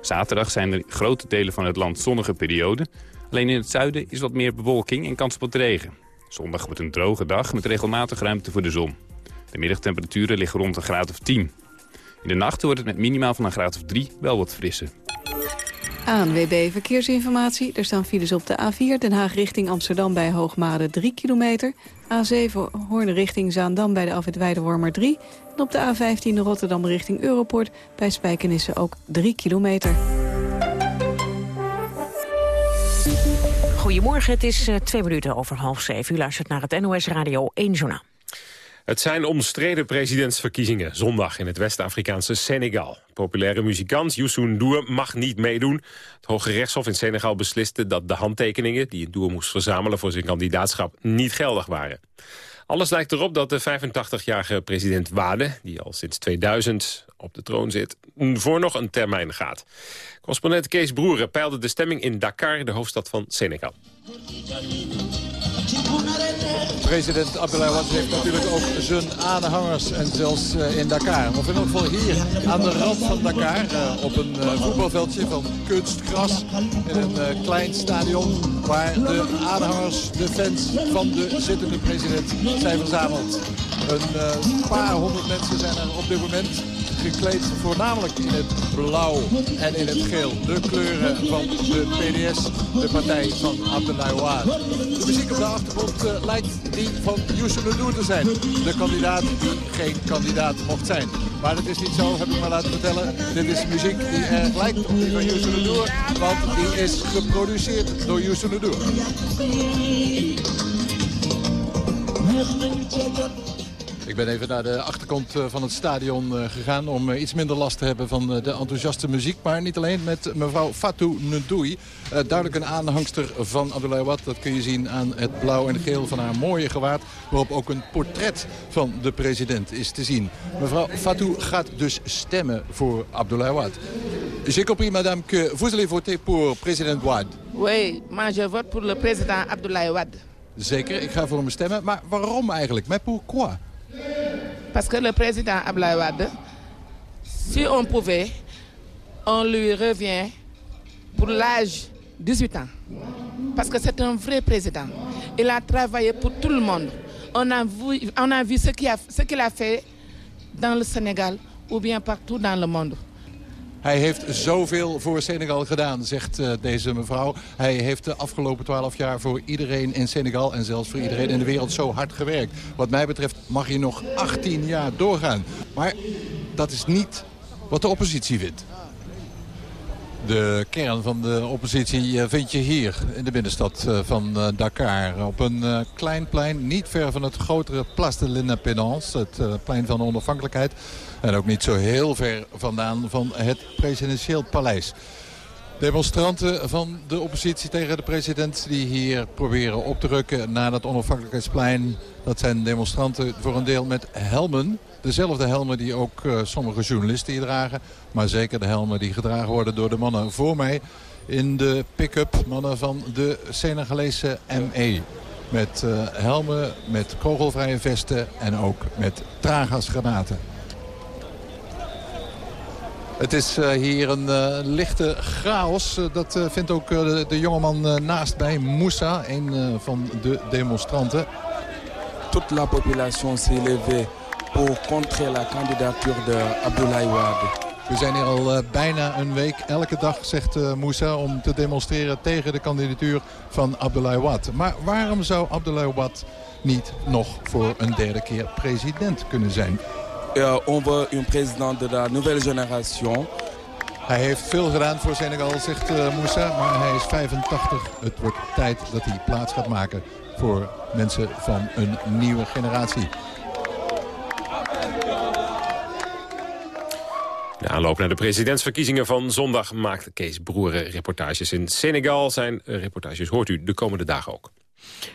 S27: Zaterdag zijn er grote delen van het land zonnige perioden. Alleen in het zuiden is wat meer bewolking en kans op wat regen. Zondag wordt een droge dag met regelmatig ruimte voor de zon. De middagtemperaturen liggen rond een graad of 10. In de nacht wordt het met minimaal van een graad of 3 wel wat frisser.
S28: ANWB Verkeersinformatie. Er staan files op de A4 Den Haag richting Amsterdam bij Hoogmade 3 kilometer. A7 Hoorn richting Zaandam bij de afwit Weidewormer 3. En op de A15 Rotterdam richting Europort bij Spijkenisse ook 3 kilometer.
S4: Goedemorgen, het is uh, twee minuten over half zeven. U luistert naar het NOS Radio 1 Journaal.
S3: Het zijn omstreden presidentsverkiezingen zondag in het West-Afrikaanse Senegal. Populaire muzikant Youssou N'Dour mag niet meedoen. Het Hoge Rechtshof in Senegal besliste dat de handtekeningen... die N'Dour moest verzamelen voor zijn kandidaatschap niet geldig waren. Alles lijkt erop dat de 85-jarige president Wade... die al sinds 2000 op de troon zit, voor nog een termijn gaat. Correspondent Kees Broeren peilde de stemming in Dakar, de hoofdstad van Senegal.
S29: President Abdoulaye Wade heeft natuurlijk ook zijn aanhangers en zelfs uh, in Dakar. Of in ieder geval hier aan de rand van Dakar uh, op een uh, voetbalveldje van kunstgras in een klein stadion waar de aanhangers, de fans van de zittende president zijn verzameld. Een paar honderd mensen zijn er op dit moment gekleed voornamelijk in het blauw en in het geel. De kleuren van de PDS, de partij van Wade. De muziek op de achtergrond uh, lijkt die van Youssou N'Dour te zijn. De kandidaat die geen kandidaat mocht zijn. Maar dat is niet zo, heb ik maar laten vertellen. Dit is muziek die erg lijkt op die van Youssou N'Dour. Want die is geproduceerd door Youssou N'Dour. Ik ben even naar de achterkant van het stadion gegaan om iets minder last te hebben van de enthousiaste muziek. Maar niet alleen met mevrouw Fatou Ndoui. Duidelijk een aanhangster van Abdoulaye Wade. Dat kun je zien aan het blauw en geel van haar mooie gewaad. Waarop ook een portret van de president is te zien. Mevrouw Fatou gaat dus stemmen voor Abdoulaye Wade. J'ai compris madame que vous allez voter pour president Wade.
S30: Oui, maar je vote pour le président Abdoulaye Wade.
S29: Zeker, ik ga voor hem stemmen. Maar waarom eigenlijk? Mais pourquoi?
S30: Parce que le président Abdoulaye Wade, si on pouvait, on lui revient pour l'âge 18 ans. Parce que c'est un vrai président. Il a travaillé pour tout le monde. On a vu, on a vu ce qu'il a fait dans le Sénégal ou bien partout dans le monde.
S29: Hij heeft zoveel voor Senegal gedaan, zegt uh, deze mevrouw. Hij heeft de afgelopen twaalf jaar voor iedereen in Senegal... en zelfs voor iedereen in de wereld zo hard gewerkt. Wat mij betreft mag hij nog 18 jaar doorgaan. Maar dat is niet wat de oppositie vindt. De kern van de oppositie vind je hier in de binnenstad van Dakar. Op een klein plein, niet ver van het grotere Place de l'Indépendance. Het plein van de onafhankelijkheid. En ook niet zo heel ver vandaan van het presidentieel paleis. Demonstranten van de oppositie tegen de president die hier proberen op te rukken naar het onafhankelijkheidsplein. Dat zijn demonstranten voor een deel met helmen. Dezelfde helmen die ook uh, sommige journalisten hier dragen. Maar zeker de helmen die gedragen worden door de mannen voor mij. In de pick-up mannen van de Senegalese ME. Met uh, helmen, met kogelvrije vesten en ook met traangasgranaten. Het is uh, hier een lichte chaos. Dat vindt ook de, de jongeman naast bij, Moussa, een van de demonstranten.
S31: Toute la population s'est levée
S32: pour contrer la candidature de Abdoulaye Wade.
S29: We zijn hier al eh, bijna een week, elke dag, zegt uh, Moussa... om te demonstreren tegen de kandidatuur van Abdoulaye Wade. Maar waarom zou Abdoulaye Wade niet nog voor een derde keer president kunnen zijn?
S32: Uh, on veut un président de la nouvelle génération.
S29: Hij heeft veel gedaan voor Senegal, zegt uh, Moussa, maar hij is 85. Het wordt tijd dat hij plaats gaat maken voor mensen van een nieuwe generatie.
S3: De aanloop naar de presidentsverkiezingen van zondag maakt Kees Broeren reportages in Senegal. Zijn reportages hoort u de komende dagen ook.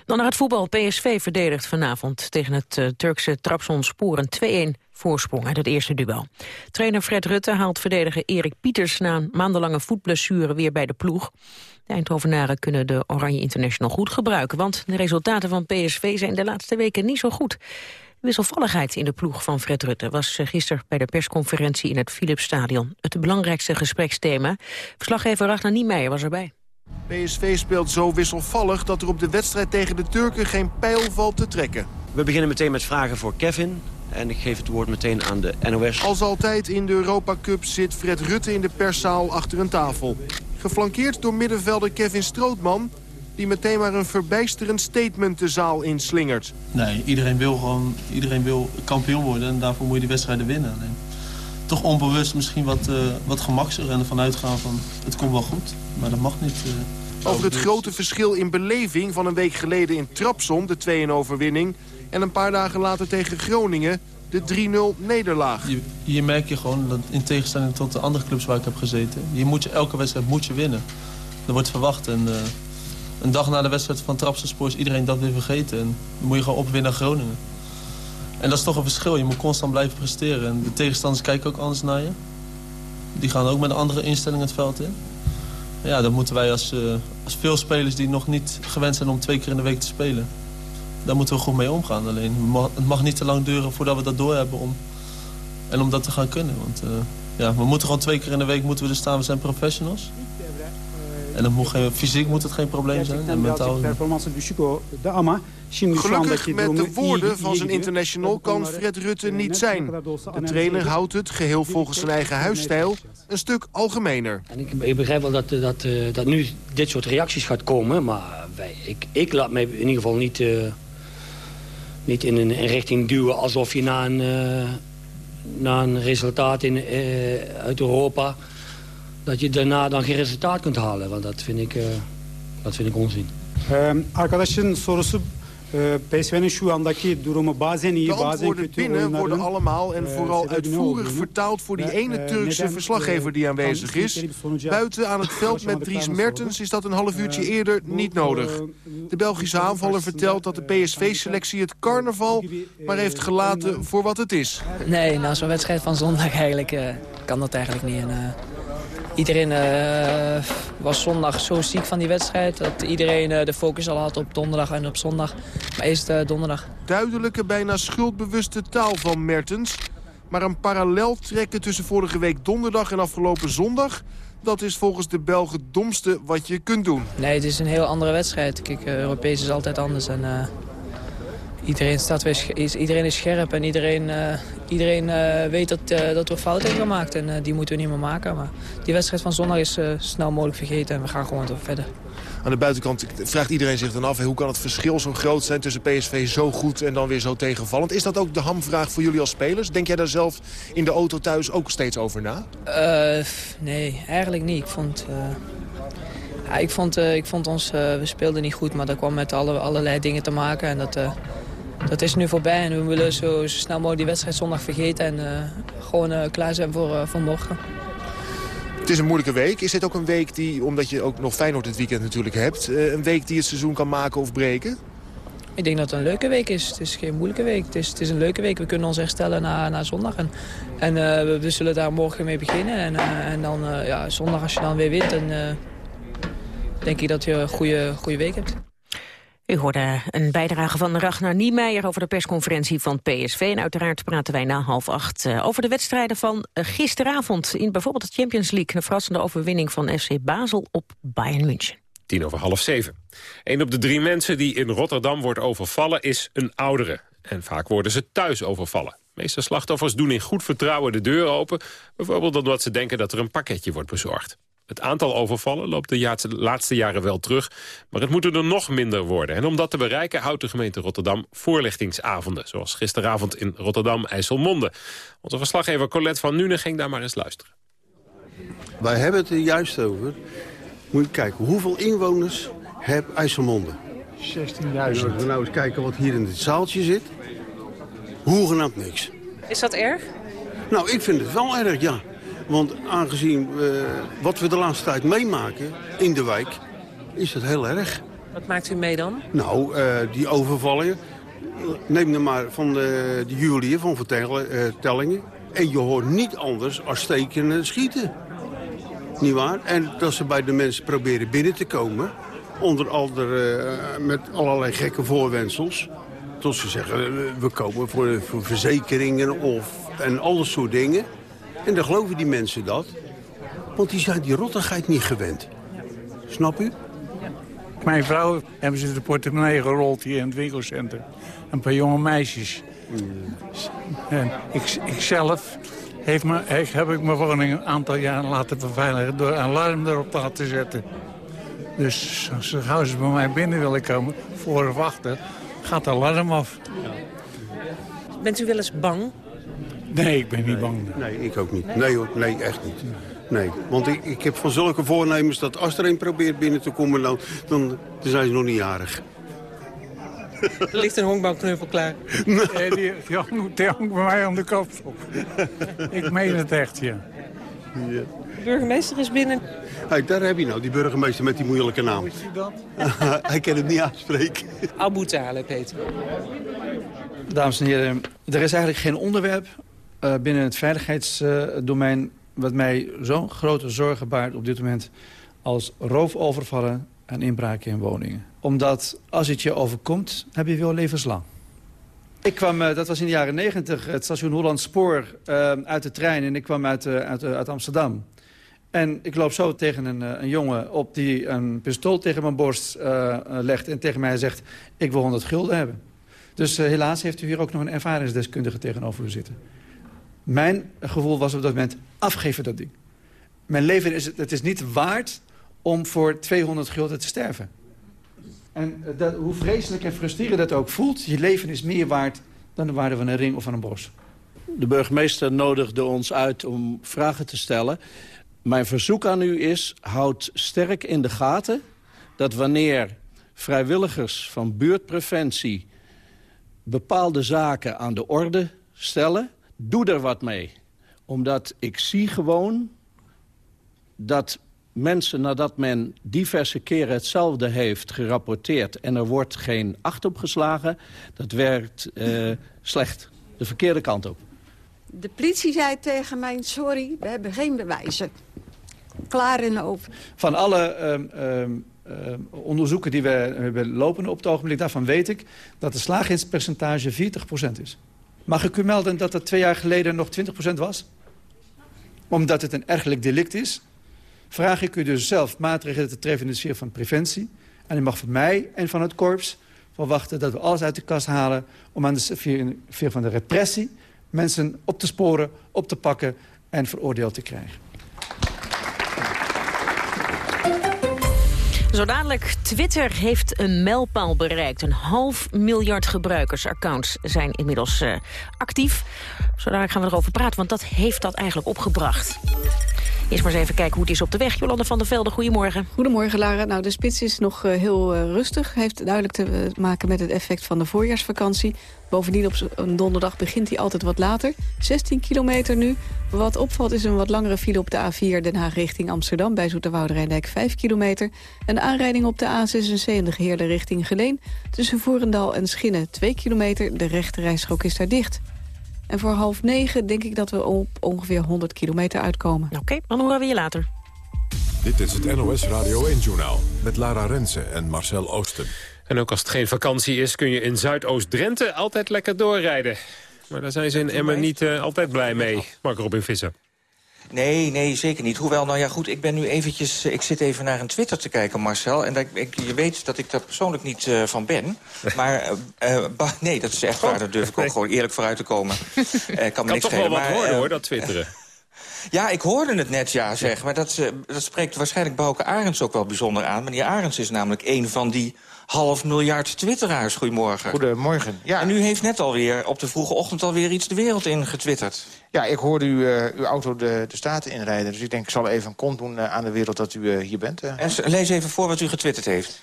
S4: Dan naar het voetbal. PSV verdedigt vanavond tegen het uh, Turkse Trabzonspor een 2-1 voorsprong uit het eerste duel. Trainer Fred Rutte haalt verdediger Erik Pieters na een maandenlange voetblessure weer bij de ploeg. De Eindhovenaren kunnen de Oranje International goed gebruiken, want de resultaten van PSV zijn de laatste weken niet zo goed. De wisselvalligheid in de ploeg van Fred Rutte was gisteren bij de persconferentie in het Philipsstadion het belangrijkste gespreksthema. Verslaggever Ragnar Niemeyer was erbij.
S33: PSV speelt zo wisselvallig dat er op de wedstrijd tegen de Turken geen pijl valt te trekken.
S34: We beginnen meteen met vragen voor Kevin. En ik geef het woord meteen aan de NOS.
S33: Als altijd in de Europa Cup zit Fred Rutte in de perszaal achter een tafel. Geflankeerd door middenvelder Kevin Strootman... die meteen maar een verbijsterend statement de zaal inslingert.
S35: Nee, iedereen wil gewoon iedereen wil kampioen worden... en daarvoor moet je die wedstrijden winnen. En toch onbewust misschien wat, uh, wat gemakser en ervan uitgaan van... het komt wel goed, maar dat mag niet... Uh,
S33: Over het grote verschil in beleving van een week geleden in Trapson... de 2-1-overwinning... en een paar dagen later tegen Groningen de 3-0 nederlaag.
S35: Hier, hier merk je gewoon, dat in tegenstelling tot de andere clubs waar ik heb gezeten... Je moet je, elke wedstrijd moet je winnen. Dat wordt verwacht. En, uh, een dag na de wedstrijd van Trapsonspoor is iedereen dat weer vergeten. En dan moet je gewoon opwinnen naar Groningen. En dat is toch een verschil. Je moet constant blijven presteren. En de tegenstanders kijken ook anders naar je. Die gaan ook met een andere instelling het veld in. Ja, dan moeten wij als, uh, als veel spelers die nog niet gewend zijn om twee keer in de week te spelen... daar moeten we goed mee omgaan. Alleen, het mag niet te lang duren voordat we dat doorhebben om, en om dat te gaan kunnen. Want uh, ja, we moeten gewoon twee keer in de week moeten we er staan. We zijn professionals. En dan moet geen, fysiek moet het geen probleem zijn. En mentaal...
S33: Gelukkig met de woorden van zijn international kan Fred Rutte niet zijn. De trainer houdt het, geheel volgens zijn eigen huisstijl, een stuk algemener.
S31: En ik, ik begrijp wel dat, dat, dat nu dit soort reacties gaat komen, maar wij, ik, ik laat mij in ieder geval niet, uh, niet in een richting duwen alsof je na een, uh, na een resultaat in, uh, uit Europa dat je daarna dan geen resultaat kunt halen. Want dat vind ik, uh, dat vind ik onzin.
S36: Um, arkadaşın sorusu PSV'nin şu andaki durumu bazen iyi,
S33: de
S36: bazen kötü
S33: binnen worden allemaal en vooral uitvoerig vertaald voor die ene Turkse verslaggever die aanwezig is. Buiten aan het veld met Dries Mertens is dat een half uurtje eerder niet nodig. De Belgische aanvaller vertelt dat de PSV-selectie het carnaval maar heeft gelaten voor wat het is.
S37: Nee, na zo'n wedstrijd van zondag eigenlijk uh, kan dat eigenlijk niet. En, uh, Iedereen uh, was zondag zo ziek van die wedstrijd... dat iedereen uh, de focus al had op donderdag en op zondag. Maar eerst uh, donderdag.
S33: Duidelijke, bijna schuldbewuste taal van Mertens. Maar een parallel trekken tussen vorige week donderdag en afgelopen zondag... dat is volgens de Belgen het domste wat je kunt doen.
S37: Nee, het is een heel andere wedstrijd. Kijk, Europees is altijd anders. En, Iedereen, staat weer, iedereen is scherp en iedereen, uh, iedereen uh, weet dat, uh, dat we fouten hebben gemaakt. En die moeten we niet meer maken. Maar die wedstrijd van zondag is snel mogelijk vergeten en we gaan gewoon verder.
S33: Aan de buitenkant vraagt iedereen zich dan af... hoe kan het verschil zo groot zijn tussen PSV zo goed en dan weer zo tegenvallend? Is dat ook de hamvraag voor jullie als spelers? Denk jij daar zelf in de auto thuis ook steeds over na?
S37: nee, eigenlijk niet. Ik vond... Ja, ik, vond, ik vond ons, we speelden niet goed, maar dat kwam met alle, allerlei dingen te maken. En dat, dat is nu voorbij en we willen zo, zo snel mogelijk die wedstrijd zondag vergeten en uh, gewoon uh, klaar zijn voor, uh, voor morgen.
S33: Het is een moeilijke week. Is dit ook een week die, omdat je ook nog Feyenoord dit weekend natuurlijk hebt... een week die het seizoen kan maken of breken?
S37: Ik denk dat het een leuke week is. Het is geen moeilijke week. Het is, het is een leuke week. We kunnen ons herstellen na, na zondag. En, en we, we, zullen daar morgen mee beginnen. En, en dan ja, zondag als je dan weer wint, dan denk ik dat je een goede, goede week hebt.
S4: U hoorde een bijdrage van Ragnar Niemeyer over de persconferentie van PSV. En uiteraard praten wij na half acht over de wedstrijden van gisteravond... in bijvoorbeeld de Champions League. Een verrassende overwinning van FC Basel op Bayern München.
S3: Tien over half zeven. Een op de drie mensen die in Rotterdam wordt overvallen is een oudere. En vaak worden ze thuis overvallen. Meeste slachtoffers doen in goed vertrouwen de deur open. Bijvoorbeeld omdat ze denken dat er een pakketje wordt bezorgd. Het aantal overvallen loopt de laatste jaren wel terug, maar het moeten er nog minder worden. En om dat te bereiken houdt de gemeente Rotterdam voorlichtingsavonden, zoals gisteravond in Rotterdam-IJsselmonde. Onze verslaggever Colette van Nuenen ging daar maar eens luisteren.
S38: Wij hebben het er juist over. Moet je kijken, hoeveel inwoners heeft IJsselmonde?
S39: 16.000.
S38: Als we nou eens kijken wat hier in het zaaltje zit. Hoegenaamd niks.
S40: Is dat erg?
S38: Nou, ik vind het wel erg, ja. Want aangezien wat we de laatste tijd meemaken in de wijk, is het heel erg.
S40: Wat maakt u mee dan?
S38: Nou, uh, die overvallen. Neem er maar van de, de juliën van vertellingen. En je hoort niet anders als steken en schieten. Niet waar? En dat ze bij de mensen proberen binnen te komen. Onder andere uh, met allerlei gekke voorwensels. Tot ze zeggen, we komen voor, voor verzekeringen of, en al dat soort dingen. En dan geloven die mensen dat. Want die zijn die rottigheid niet gewend. Snap u?
S39: Mijn vrouw hebben ze de portemonnee gerold hier in het winkelcentrum. Een paar jonge meisjes. En ik, ik zelf heeft me, heb ik mijn woning een aantal jaren laten beveiligen... door een alarm erop te laten zetten. Dus zo gauw ze bij mij binnen willen komen, voor of achter, gaat het alarm af.
S40: Bent u wel eens bang?
S39: Nee, ik ben niet bang.
S38: Nee, ik ook niet. Nee hoor, nee, echt niet. Nee, want ik, ik heb van zulke voornemens dat als er een probeert binnen te komen... dan, dan, zijn ze nog niet jarig.
S40: Er ligt een honkbalknuffel klaar.
S39: Nee, die, die, hangt, die hangt bij mij aan de kop op. ik meen het echt, ja.
S40: ja. De burgemeester is binnen.
S38: Hey, daar heb je nou, die burgemeester met die moeilijke naam.
S39: Is hij dat?
S38: hij kan het niet aanspreken.
S40: Abu Talib heet.
S41: Dames en heren, er is eigenlijk geen onderwerp uh, binnen het veiligheidsdomein... Uh, wat mij zo'n grote zorgen baart op dit moment... als roofovervallen en inbraken in woningen. Omdat als het je overkomt, heb je wel levenslang. Ik kwam, uh, dat was in de jaren negentig, het station Holland Spoor uit de trein... en ik kwam uit, uit, uit Amsterdam. En ik loop zo tegen een, een, jongen op die een pistool tegen mijn borst legt... en tegen mij zegt, ik wil 100 gulden hebben. Dus helaas heeft u hier ook nog een ervaringsdeskundige tegenover u zitten. Mijn gevoel was op dat moment, afgeven dat ding. Mijn leven is, het is niet waard om voor 200 gulden te sterven. En dat, hoe vreselijk en frustrerend dat ook voelt... je leven is meer waard dan de waarde van een ring of van een bos.
S42: De burgemeester nodigde ons uit om vragen te stellen. Mijn verzoek aan u is, houd sterk in de gaten... dat wanneer vrijwilligers van buurtpreventie... bepaalde zaken aan de orde stellen doe er wat mee. Omdat ik zie gewoon dat mensen nadat men diverse keren hetzelfde heeft gerapporteerd... en er wordt geen acht op geslagen, dat werkt uh, slecht. De verkeerde kant op.
S43: De politie zei tegen mij, sorry, we hebben geen bewijzen. Klaar en over.
S41: Van alle um, um, uh, onderzoeken die we hebben lopen op het ogenblik... daarvan weet ik dat de slagingspercentage 40% is. Mag ik u melden dat dat twee jaar geleden nog 20% was? Omdat het een ergelijk delict is, vraag ik u dus zelf maatregelen te treffen in de sfeer van preventie. En u mag van mij en van het korps verwachten dat we alles uit de kast halen... om aan de sfeer van de repressie mensen op te sporen, op te pakken en veroordeeld te krijgen.
S4: Zo dadelijk, Twitter heeft een mijlpaal bereikt. Een half miljard gebruikersaccounts zijn inmiddels uh, actief. Zo dadelijk gaan we erover praten, want dat heeft dat eigenlijk opgebracht. Eerst maar eens even kijken hoe het is op de weg. Jolande van der Velde, goedemorgen.
S28: Goedemorgen, Lara. Nou, de spits is nog uh, heel uh, rustig. Heeft duidelijk te maken met het effect van de voorjaarsvakantie. Bovendien op een donderdag begint hij altijd wat later. 16 kilometer nu. Wat opvalt is een wat langere file op de A4 Den Haag richting Amsterdam... bij Zoeterwoude Rijndijk 5 kilometer. Een aanrijding op de A76 in de geheerde richting Geleen. Tussen Voerendal en Schinnen 2 kilometer. De rechte rijstrook is daar dicht. En voor half negen denk ik dat we op ongeveer 100 kilometer uitkomen.
S4: Oké, okay, dan horen we je later.
S2: Dit is het NOS Radio 1-journaal met Lara Rensen en Marcel Oosten.
S3: En ook als het geen vakantie is, kun je in Zuidoost-Drenthe altijd lekker doorrijden. Maar daar zijn ze in Emmen niet uh, altijd blij mee, Mark Robin Visser.
S18: Nee, nee, zeker niet. Hoewel, nou ja, goed, ik ben nu eventjes... Ik zit even naar een Twitter te kijken, Marcel. En dat, ik, je weet dat ik daar persoonlijk niet uh, van ben. Maar uh, uh, nee, dat is echt waar. Daar durf ik ook gewoon eerlijk vooruit te komen. kan me
S3: kan
S18: niks
S3: toch
S18: schelen,
S3: wel wat
S18: maar,
S3: worden, hoor, dat twitteren.
S18: Ja, ik hoorde het net, ja, zeg. Maar dat, dat spreekt waarschijnlijk Bouke Arends ook wel bijzonder aan. Meneer Arends is namelijk een van die half miljard twitteraars. Goedemorgen.
S44: Goedemorgen, ja.
S18: En u heeft net alweer op de vroege ochtend alweer iets de wereld in getwitterd.
S44: Ja, ik hoorde u, uh, uw auto de, de Staten inrijden. Dus ik denk, ik zal even een kont doen uh, aan de wereld dat u uh, hier bent.
S18: En lees even voor wat u getwitterd heeft.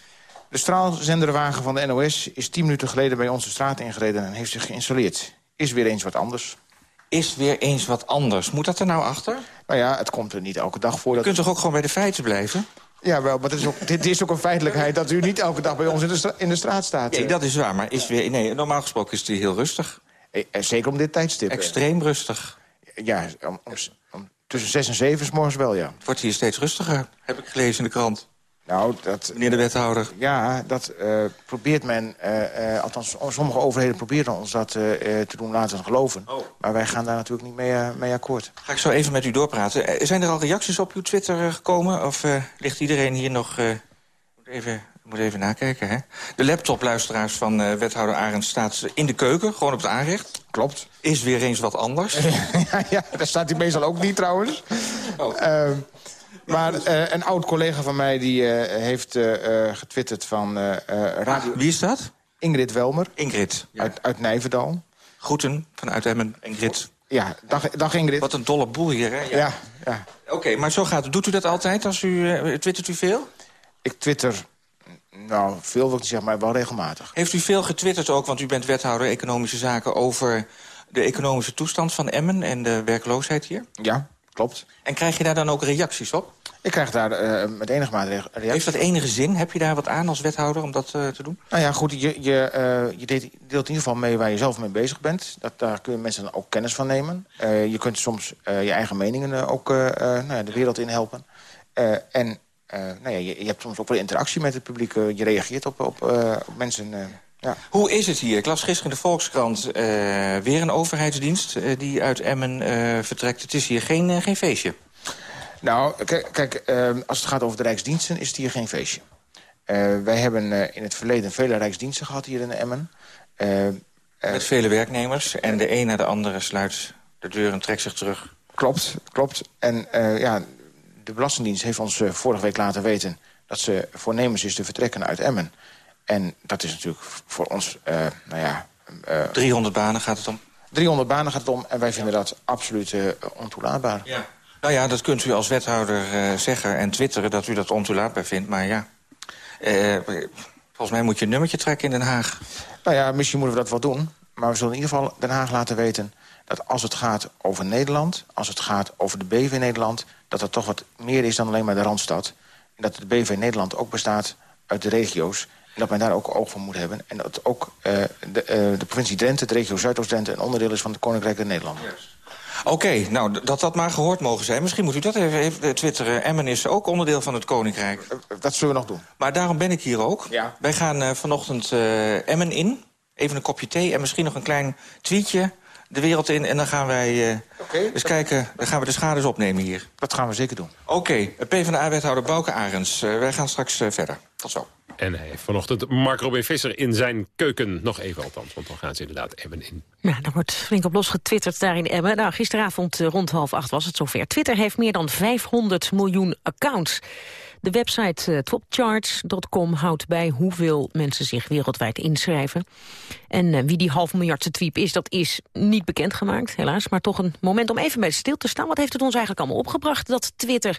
S44: De straalzenderwagen van de NOS is tien minuten geleden bij onze straat ingereden... en heeft zich geïnstalleerd. Is weer eens wat anders.
S18: Is weer eens wat anders. Moet dat er nou achter?
S44: Nou ja, het komt er niet elke dag voor.
S18: U
S44: dat...
S18: kunt toch ook gewoon bij de feiten blijven?
S44: Ja, wel, maar dit is, ook, dit is ook een feitelijkheid dat u niet elke dag bij ons in de, stra in de straat staat.
S18: Nee, dat is waar, maar is weer, nee, normaal gesproken is hij heel rustig.
S44: E zeker om dit tijdstip.
S18: Extreem rustig.
S44: Ja, om, om, om, tussen zes en zeven is morgens wel, ja.
S18: Het wordt hier steeds rustiger, heb ik gelezen in de krant.
S44: Nou, dat...
S18: Meneer de wethouder.
S44: Ja, dat uh, probeert men... Uh, uh, althans, sommige overheden proberen ons dat te doen laten geloven.
S18: Oh.
S44: Maar wij gaan daar natuurlijk niet mee, mee akkoord.
S18: Ga ik zo even met u doorpraten. zijn er al reacties op uw Twitter gekomen? Of ligt iedereen hier nog... even, ik moet even nakijken, hè? De laptopluisteraars van wethouder Arend staat in de keuken. Gewoon op het aanrecht.
S44: Klopt.
S18: Is weer eens wat anders.
S44: ja, ja, daar staat hij meestal ook niet, trouwens.
S18: Oh.
S44: Maar uh, een oud collega van mij die uh, heeft uh, getwitterd van radio...
S18: Wie is dat?
S44: Ingrid Welmer.
S18: Ingrid.
S44: Ja. Uit, uit Nijverdal.
S18: Groeten vanuit Emmen, Ingrid.
S44: Ja, dag, dag Ingrid.
S18: Wat een dolle boel hier, hè?
S44: Ja, ja. ja.
S18: Oké, okay, maar zo gaat het. Doet u dat altijd? Als u, twittert u veel?
S44: Ik twitter... Nou, veel wil ik niet zeggen, maar wel regelmatig.
S18: Heeft u veel getwitterd ook, want u bent wethouder Economische Zaken... over de economische toestand van Emmen en de werkloosheid hier?
S44: Ja, klopt.
S18: En krijg je daar dan ook reacties op?
S44: Ik krijg daar uh, met enige mate reacties
S18: Heeft dat enige zin? Heb je daar wat aan als wethouder om dat uh, te doen?
S44: Nou ja, goed, je, je, uh, je deelt, in ieder geval mee waar je zelf mee bezig bent. Dat, daar kunnen mensen dan ook kennis van nemen. je kunt soms je eigen meningen ook nou ja, de wereld in helpen. en nou ja, je, je, hebt soms ook wel interactie met het publiek. je reageert op, op, op mensen... Ja.
S18: Hoe is het hier? Ik las gisteren in de Volkskrant uh, weer een overheidsdienst uh, die uit Emmen uh, vertrekt. Het is hier geen, geen feestje.
S44: Nou, kijk, kijk als het gaat over de Rijksdiensten is het hier geen feestje. wij hebben in het verleden vele Rijksdiensten gehad hier in Emmen.
S18: Met vele werknemers en de een na de andere sluit de deur en trekt zich terug.
S44: Klopt, klopt. En ja, de Belastingdienst heeft ons vorige week laten weten... dat ze voornemens is te vertrekken uit Emmen. En dat is natuurlijk voor ons, uh, nou ja...
S18: Uh, 300 banen gaat het om?
S44: 300 banen gaat het om en wij vinden dat absoluut uh, ontoelaatbaar.
S18: Ja. Nou ja, dat kunt u als wethouder zeggen en twitteren dat u dat ontoelaatbaar vindt. Maar ja, volgens mij moet je een nummertje trekken in Den Haag.
S44: Nou ja, misschien moeten we dat wel doen. Maar we zullen in ieder geval Den Haag laten weten... dat als het gaat over Nederland, als het gaat over de BV Nederland... dat er toch wat meer is dan alleen maar de Randstad. En dat de BV Nederland ook bestaat uit de regio's dat men daar ook oog voor moet hebben. En dat ook uh, de, uh, de, provincie Drenthe, de regio Zuidoost-Drenthe... een onderdeel is van het Koninkrijk der Nederlanden.
S18: Yes. Oké, okay, nou, dat dat maar gehoord mogen zijn. Misschien moet u dat even, even twitteren. Emmen is ook onderdeel van het Koninkrijk.
S44: Dat zullen we nog doen.
S18: Maar daarom ben ik hier ook.
S44: Ja.
S18: Wij gaan vanochtend Emmen in. Even een kopje thee en misschien nog een klein tweetje de wereld in. En dan gaan wij okay. eens kijken, dan gaan we de schades opnemen hier.
S44: Dat gaan we zeker doen.
S18: Oké, okay. PvdA-wethouder Bouke Arends. wij gaan straks verder. Tot zo.
S3: En hij heeft vanochtend Mark Robin Visser in zijn keuken. Nog even althans, want dan gaan ze inderdaad Emmen in.
S4: Nou, daar wordt flink op los getwitterd daar in Emmen. Nou, gisteravond rond half acht was het zover. Twitter heeft meer dan 500 miljoen accounts. De website uh, topcharts.com houdt bij hoeveel mensen zich wereldwijd inschrijven. En uh, wie die half miljardste tweep is, dat is niet bekendgemaakt, helaas. Maar toch een moment om even bij stil te staan. Wat heeft het ons eigenlijk allemaal opgebracht, dat Twitter?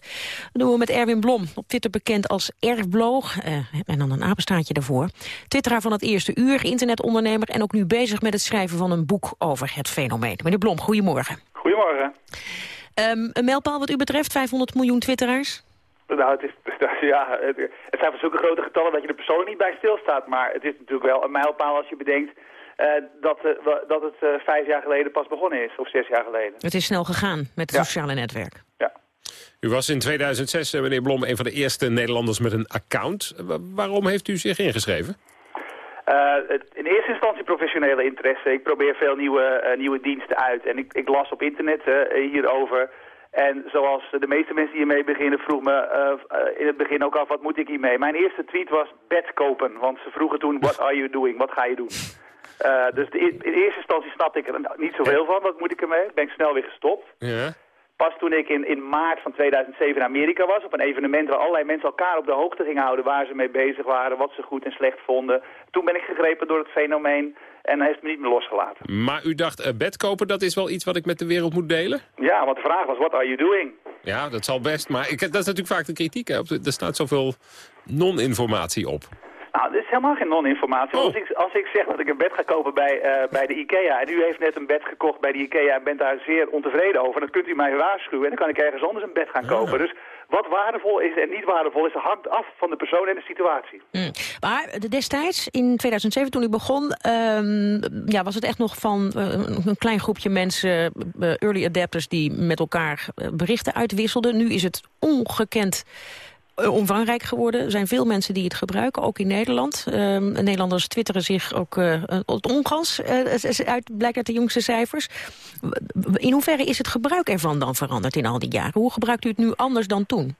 S4: Dat doen we met Erwin Blom, op Twitter bekend als Erfbloog. Uh, en dan een apenstaartje daarvoor. Twitteraar van het eerste uur, internetondernemer... en ook nu bezig met het schrijven van een boek over het fenomeen. Meneer Blom, goedemorgen.
S45: Goedemorgen.
S4: Um, een mijlpaal wat u betreft, 500 miljoen twitteraars?
S45: Nou, het, is, ja, het, het zijn van zulke grote getallen dat je er persoonlijk niet bij stilstaat. Maar het is natuurlijk wel een mijlpaal als je bedenkt uh, dat, uh, dat het uh, vijf jaar geleden pas begonnen is. Of zes jaar geleden.
S4: Het is snel gegaan met het ja. sociale netwerk.
S45: Ja.
S3: U was in 2006, meneer Blom, een van de eerste Nederlanders met een account. Waarom heeft u zich ingeschreven?
S45: in eerste instantie professionele interesse. Ik probeer veel nieuwe, nieuwe diensten uit. En ik, ik las op internet hierover... En zoals de meeste mensen die hiermee beginnen, vroeg me uh, in het begin ook af, wat moet ik hiermee? Mijn eerste tweet was bed kopen, want ze vroegen toen, what are you doing? Wat ga je doen? Uh, dus de, in eerste instantie snapte ik er niet zoveel van, wat moet ik ermee? Ben ik snel weer gestopt.
S3: Ja.
S45: Pas toen ik in, in maart van 2007 in Amerika was, op een evenement waar allerlei mensen elkaar op de hoogte gingen houden waar ze mee bezig waren, wat ze goed en slecht vonden. Toen ben ik gegrepen door het fenomeen en hij heeft me niet meer losgelaten.
S3: Maar u dacht, uh, bed kopen, dat is wel iets wat ik met de wereld moet delen?
S45: Ja, want de vraag was, what are you doing?
S3: Ja, dat zal best, maar ik, dat is natuurlijk vaak de kritiek. Hè. Er staat zoveel non-informatie op.
S45: Nou, dit is helemaal geen non-informatie.
S3: Oh.
S45: Als, ik, als ik zeg dat ik een bed ga kopen bij, uh, bij de IKEA... en u heeft net een bed gekocht bij de IKEA en bent daar zeer ontevreden over... dan kunt u mij waarschuwen en dan kan ik ergens anders een bed gaan kopen. Dus wat waardevol is en niet waardevol is hangt af van de persoon en de situatie.
S4: Mm. Maar destijds, in 2007, toen u begon... Um, ja, was het echt nog van uh, een klein groepje mensen, uh, early adapters... die met elkaar berichten uitwisselden. Nu is het ongekend omvangrijk geworden. Er zijn veel mensen die het gebruiken, ook in Nederland. Uh, Nederlanders twitteren zich ook uh, het ongans, uh, uit, blijkt uit de jongste cijfers. In hoeverre is het gebruik ervan dan veranderd in al die jaren? Hoe gebruikt u het nu anders dan toen?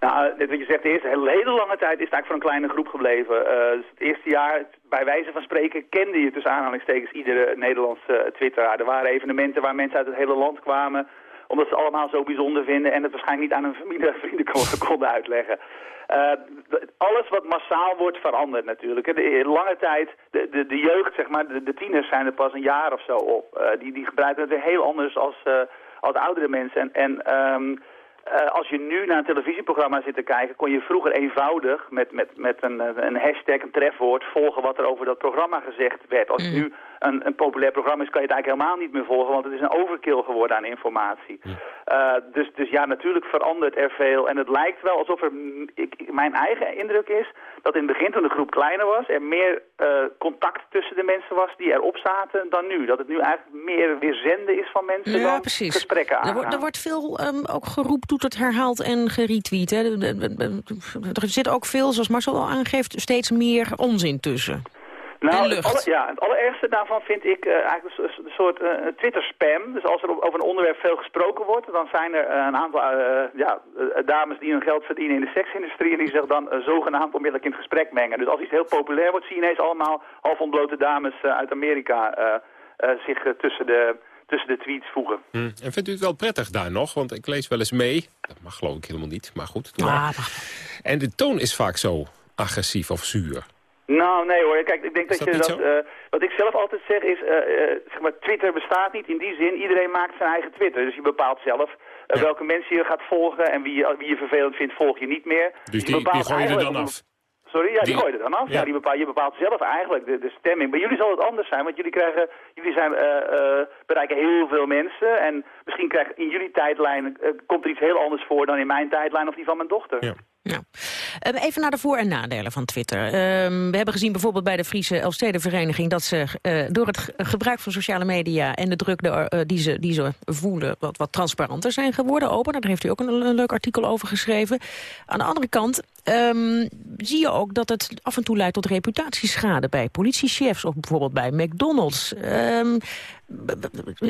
S45: Nou, net wat je zegt, de eerste hele, hele lange tijd is het eigenlijk voor een kleine groep gebleven. dus het eerste jaar, bij wijze van spreken, kende je tussen aanhalingstekens iedere Nederlandse twitteraar. Er waren evenementen waar mensen uit het hele land kwamen omdat ze allemaal zo bijzonder vinden en het waarschijnlijk niet aan hun familie en vrienden konden uitleggen. Uh, alles wat massaal wordt verandert natuurlijk. In lange tijd, de, de, de jeugd, zeg maar, de, de, tieners zijn er pas een jaar of zo op. Uh, die, die gebruiken het weer heel anders als, uh, als oudere mensen. En, en um, uh, als je nu naar een televisieprogramma zit te kijken, kon je vroeger eenvoudig met, met, met een, een hashtag, een trefwoord, volgen wat er over dat programma gezegd werd. Als het nu een, een populair programma is, kan je het eigenlijk helemaal niet meer volgen, want het is een overkill geworden aan informatie. Uh, dus, dus ja, natuurlijk verandert er veel. En het lijkt wel alsof er, ik, mijn eigen indruk is, dat in het begin toen de groep kleiner was, er meer uh, contact tussen de mensen was die erop zaten dan nu. Dat het nu eigenlijk meer weer zenden is van mensen
S4: ja,
S45: dan
S4: precies.
S45: gesprekken aan.
S4: Er, wordt, er wordt veel um, ook geroeptoeterd, herhaald en geretweet. Hè. Er zit ook veel, zoals Marcel al aangeeft, steeds meer onzin tussen.
S45: Nou, het, alle, ja, het allerergste daarvan vind ik uh, eigenlijk een, soort uh, Twitter-spam. Dus als er over een onderwerp veel gesproken wordt, dan zijn er uh, een aantal ja, dames die hun geld verdienen in de seksindustrie en die zich dan zogenaamd onmiddellijk in het gesprek mengen. Dus als iets heel populair wordt, zie je ineens allemaal half ontblote dames uit Amerika zich tussen de tussen de tweets voegen.
S3: Hm. En vindt u het wel prettig daar nog? Want ik lees wel eens mee. Dat mag geloof ik helemaal niet, maar goed.
S4: Ah,
S3: en de toon is vaak zo agressief of zuur.
S45: Nou, nee hoor. Kijk, ik denk dat,
S3: dat
S45: je dat...
S3: Uh,
S45: wat ik zelf altijd zeg is, uh, uh, zeg maar, Twitter bestaat niet in die zin. Iedereen maakt zijn eigen Twitter. Dus je bepaalt zelf ja. welke mensen je gaat volgen en wie je, wie je vervelend vindt, volg je niet meer.
S3: Dus die, die gooi je er dan af?
S45: Sorry, ja, die,
S3: die
S45: gooi je er dan af. Ja. ja die bepaalt, je bepaalt zelf eigenlijk de, de stemming. Bij jullie zal het anders zijn, want jullie, krijgen, jullie zijn, bereiken heel veel mensen. En misschien krijgt in jullie tijdlijn, komt er iets heel anders voor dan in mijn tijdlijn of die van mijn dochter.
S4: Ja. Ja. Um, even naar de voor- en nadelen van Twitter. Um, we hebben gezien bijvoorbeeld bij de Friese Elfstedenvereniging... dat ze uh, door het gebruik van sociale media en de druk de, uh, die, ze, die ze voelen... Wat, wat transparanter zijn geworden, opener. Daar heeft u ook een, een leuk artikel over geschreven. Aan de andere kant um, zie je ook dat het af en toe leidt tot reputatieschade... bij politiechefs of bijvoorbeeld bij McDonald's.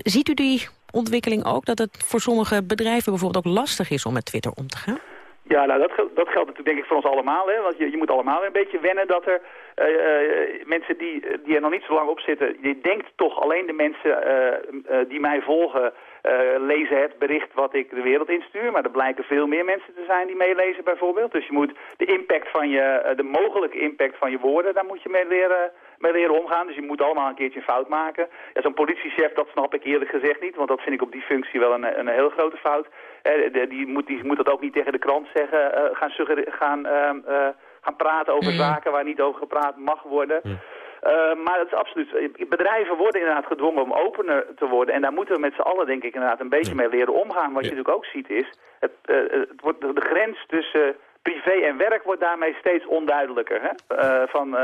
S4: ziet u die ontwikkeling ook? Dat het voor sommige bedrijven bijvoorbeeld ook lastig is om met Twitter om te gaan?
S45: Ja, nou dat, dat geldt natuurlijk denk ik voor ons allemaal. Hè? Want je, je moet allemaal een beetje wennen dat er uh, uh, mensen die, die er nog niet zo lang op zitten... je denkt toch alleen de mensen uh, die mij volgen lezen het bericht wat ik de wereld instuur. Maar er blijken veel meer mensen te zijn die meelezen bijvoorbeeld. Dus je moet de impact van je, de mogelijke impact van je woorden... daar moet je mee leren, mee leren omgaan. Dus je moet allemaal een keertje een fout maken. Ja, Zo'n politiechef, dat snap ik eerlijk gezegd niet. Want dat vind ik op die functie wel een, een heel grote fout. Die, moet, die moet dat ook niet tegen de krant zeggen. Uh, gaan, gaan, uh, gaan praten over mm. zaken waar niet over gepraat mag worden. Mm. maar het is absoluut... Bedrijven worden inderdaad gedwongen om opener te worden. En daar moeten we met z'n allen denk ik inderdaad een beetje mee leren omgaan. Wat je natuurlijk ook ziet is... Het, het wordt, de grens tussen privé en werk wordt daarmee steeds onduidelijker. Hè? Uh, van, uh,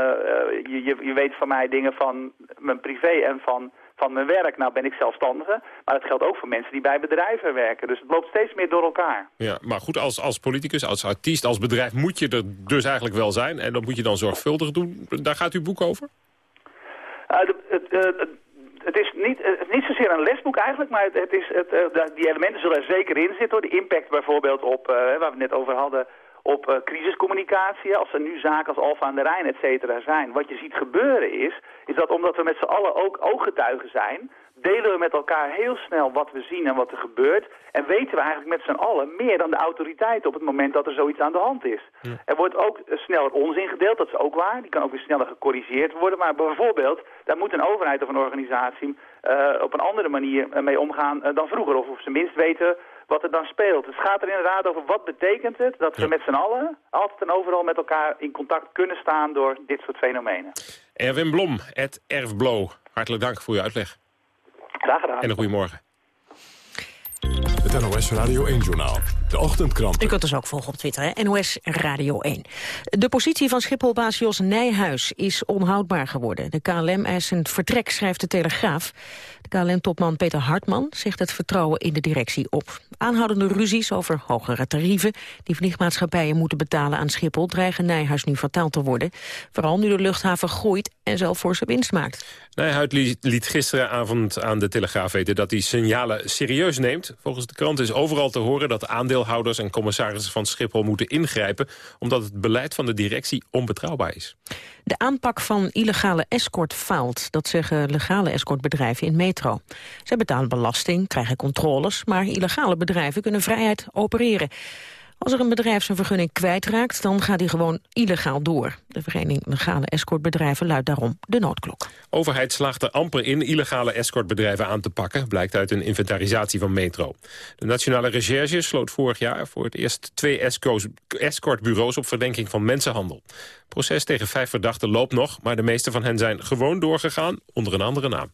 S45: je, je weet van mij dingen van mijn privé en van, van mijn werk. Nou ben ik zelfstandige, maar dat geldt ook voor mensen die bij bedrijven werken. Dus het loopt steeds meer door elkaar.
S3: Ja, maar goed, als, als politicus, als artiest, als bedrijf moet je er dus eigenlijk wel zijn. En dat moet je dan zorgvuldig doen. Daar gaat uw boek over?
S45: Uh, de, het, het is niet, niet zozeer een lesboek eigenlijk, maar het, het is, het, die elementen zullen er zeker in zitten. Hoor. De impact bijvoorbeeld op, uh, waar we het net over hadden, op uh, crisiscommunicatie. Als er nu zaken als Alfa aan de Rijn, et cetera, zijn. Wat je ziet gebeuren is, is dat omdat we met z'n allen ook ooggetuigen zijn delen we met elkaar heel snel wat we zien en wat er gebeurt. En weten we eigenlijk met z'n allen meer dan de autoriteiten op het moment dat er zoiets aan de hand is. Er wordt ook sneller onzin gedeeld, dat is ook waar. Die kan ook weer sneller gecorrigeerd worden. Maar bijvoorbeeld, daar moet een overheid of een organisatie uh, op een andere manier mee omgaan uh, dan vroeger. Of op zijn minst weten wat er dan speelt. Het gaat er inderdaad over wat betekent het dat we met z'n allen altijd en overal met elkaar in contact kunnen staan door dit soort fenomenen.
S3: Erwin Blom, het Erfblo. Hartelijk dank voor uw uitleg.
S45: Graag gedaan.
S3: En een goedemorgen.
S2: Het NOS Radio 1-journaal. De ochtendkrant.
S4: U kunt ons ook volgen op Twitter, hè? NOS Radio 1. De positie van Schipholbaas Jos Nijhuis is onhoudbaar geworden. De KLM eist een vertrek, schrijft de Telegraaf. De KLM-topman Peter Hartman zegt het vertrouwen in de directie op. Aanhoudende ruzies over hogere tarieven... die vliegmaatschappijen moeten betalen aan Schiphol... dreigen Nijhuis nu fataal te worden. Vooral nu de luchthaven groeit en zelf voor zijn winst maakt.
S3: Nijhuis liet gisteravond aan de Telegraaf weten... dat hij signalen serieus neemt. Volgens de krant is overal te horen dat aandeelhouders en commissarissen van Schiphol moeten ingrijpen... omdat het beleid van de directie onbetrouwbaar is.
S4: De aanpak van illegale escort faalt. Dat zeggen legale escortbedrijven in Metro. Zij betalen belasting, krijgen controles... maar illegale bedrijven kunnen vrijheid opereren. Als er een bedrijf zijn vergunning kwijtraakt, dan gaat hij gewoon illegaal door. De vereniging Legale Escortbedrijven luidt daarom de noodklok.
S3: Overheid slaagt er amper in illegale escortbedrijven aan te pakken... blijkt uit een inventarisatie van Metro. De Nationale Recherche sloot vorig jaar voor het eerst twee escortbureaus... op verdenking van mensenhandel. Het proces tegen vijf verdachten loopt nog... maar de meeste van hen zijn gewoon doorgegaan onder een andere naam.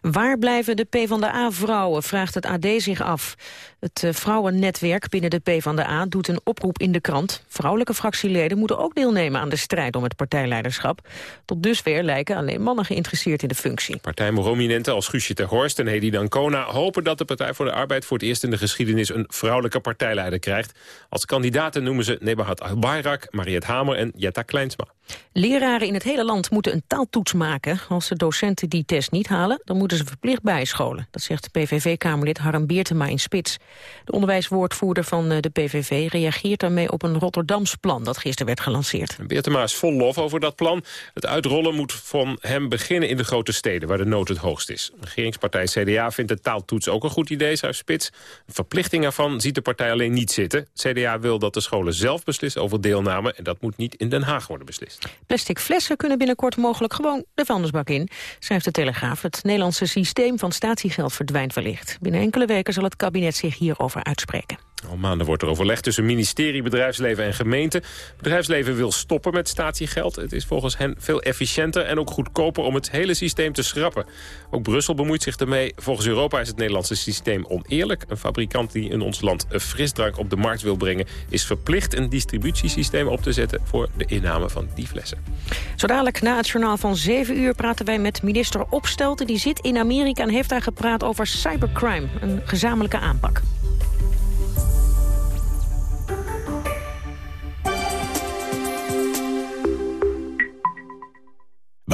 S4: Waar blijven de PvdA-vrouwen, vraagt het AD zich af. Het uh, vrouwennetwerk binnen de PvdA doet een oproep in de krant. Vrouwelijke fractieleden moeten ook deelnemen aan de strijd om het partijleiderschap. Tot dusver lijken alleen mannen geïnteresseerd in de functie.
S3: Partijprominenten als Guusje ter Horst en Hedy Dancona hopen dat de Partij voor de Arbeid voor het eerst in de geschiedenis een vrouwelijke partijleider krijgt. Als kandidaten noemen ze Nebahat Bayrak, Mariette Hamer en Jetta Kleinsma.
S4: Leraren in het hele land moeten een taaltoets maken. Als de docenten die test niet halen, dan moeten ze verplicht bijscholen. Dat zegt PVV-kamerlid Harm Beertema in Spits. De onderwijswoordvoerder van eh, de PVV reageert daarmee op een Rotterdams plan dat gisteren werd gelanceerd.
S3: Beertema is vol lof over dat plan. Het uitrollen moet van hem beginnen in de grote steden, waar de nood het hoogst is. De regeringspartij CDA vindt de taaltoets ook een goed idee, zei Spits. Een verplichting ervan ziet de partij alleen niet zitten. CDA wil dat de scholen zelf beslissen over deelname en dat moet niet in Den Haag worden beslist.
S4: Plastic flessen kunnen binnenkort mogelijk gewoon de vuilnisbak in, schrijft de Telegraaf. Het Nederlandse systeem van statiegeld verdwijnt wellicht. Binnen enkele weken zal het kabinet zich hierover uitspreken.
S3: Al maanden wordt er overlegd tussen ministerie, bedrijfsleven en gemeente. Bedrijfsleven wil stoppen met statiegeld. Het is volgens hen veel efficiënter en ook goedkoper om het hele systeem te schrappen. Ook Brussel bemoeit zich ermee. Volgens Europa is het Nederlandse systeem oneerlijk. Een fabrikant die in ons land een frisdrank op de markt wil brengen... is verplicht een distributiesysteem op te zetten voor de inname van die flessen.
S4: Zo dadelijk na het journaal van 7 uur praten wij met minister Opstelten. Die zit in Amerika en heeft daar gepraat over cybercrime, een gezamenlijke aanpak.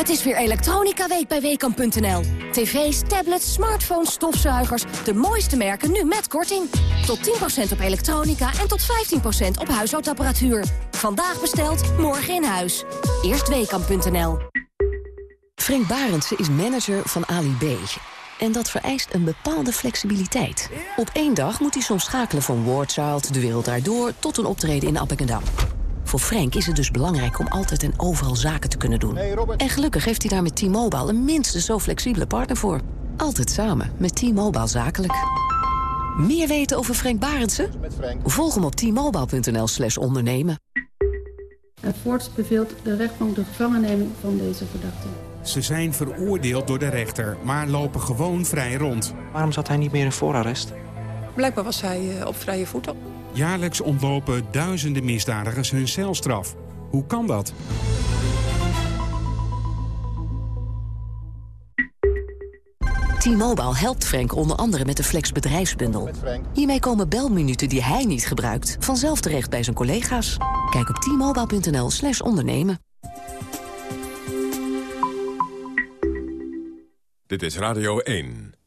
S46: Het is weer Elektronica Week bij Weekamp.nl. TV's, tablets, smartphones, stofzuigers. De mooiste merken nu met korting. Tot 10% op elektronica en tot 15% op huishoudapparatuur. Vandaag besteld, morgen in huis. Eerst Weekamp.nl.
S47: Frank Barendse is manager van Ali B. En dat vereist een bepaalde flexibiliteit. Op één dag moet hij soms schakelen van Wardchild, De Wereld Daardoor... tot een optreden in Appingedam. Voor Frank is het dus belangrijk om altijd en overal zaken te kunnen doen. En gelukkig heeft hij daar met T-Mobile een minstens zo flexibele partner voor. Altijd samen met T-Mobile Zakelijk. Meer weten over Frank Barendse? Volg hem op t-mobile.nl slash ondernemen.
S48: En voorts beveelt de rechtbank de gevangenneming van deze verdachten.
S49: Ze zijn veroordeeld door de rechter, maar lopen gewoon vrij rond.
S44: Waarom zat hij niet meer in voorarrest?
S50: Blijkbaar was hij op vrije voeten.
S51: Jaarlijks ontlopen duizenden misdadigers hun celstraf. Hoe kan dat?
S47: T-Mobile helpt Frank onder andere met de Flex bedrijfsbundel. Hiermee komen belminuten die hij niet gebruikt... vanzelf terecht bij zijn collega's. Kijk op t-mobile.nl slash ondernemen.
S2: Dit is Radio 1.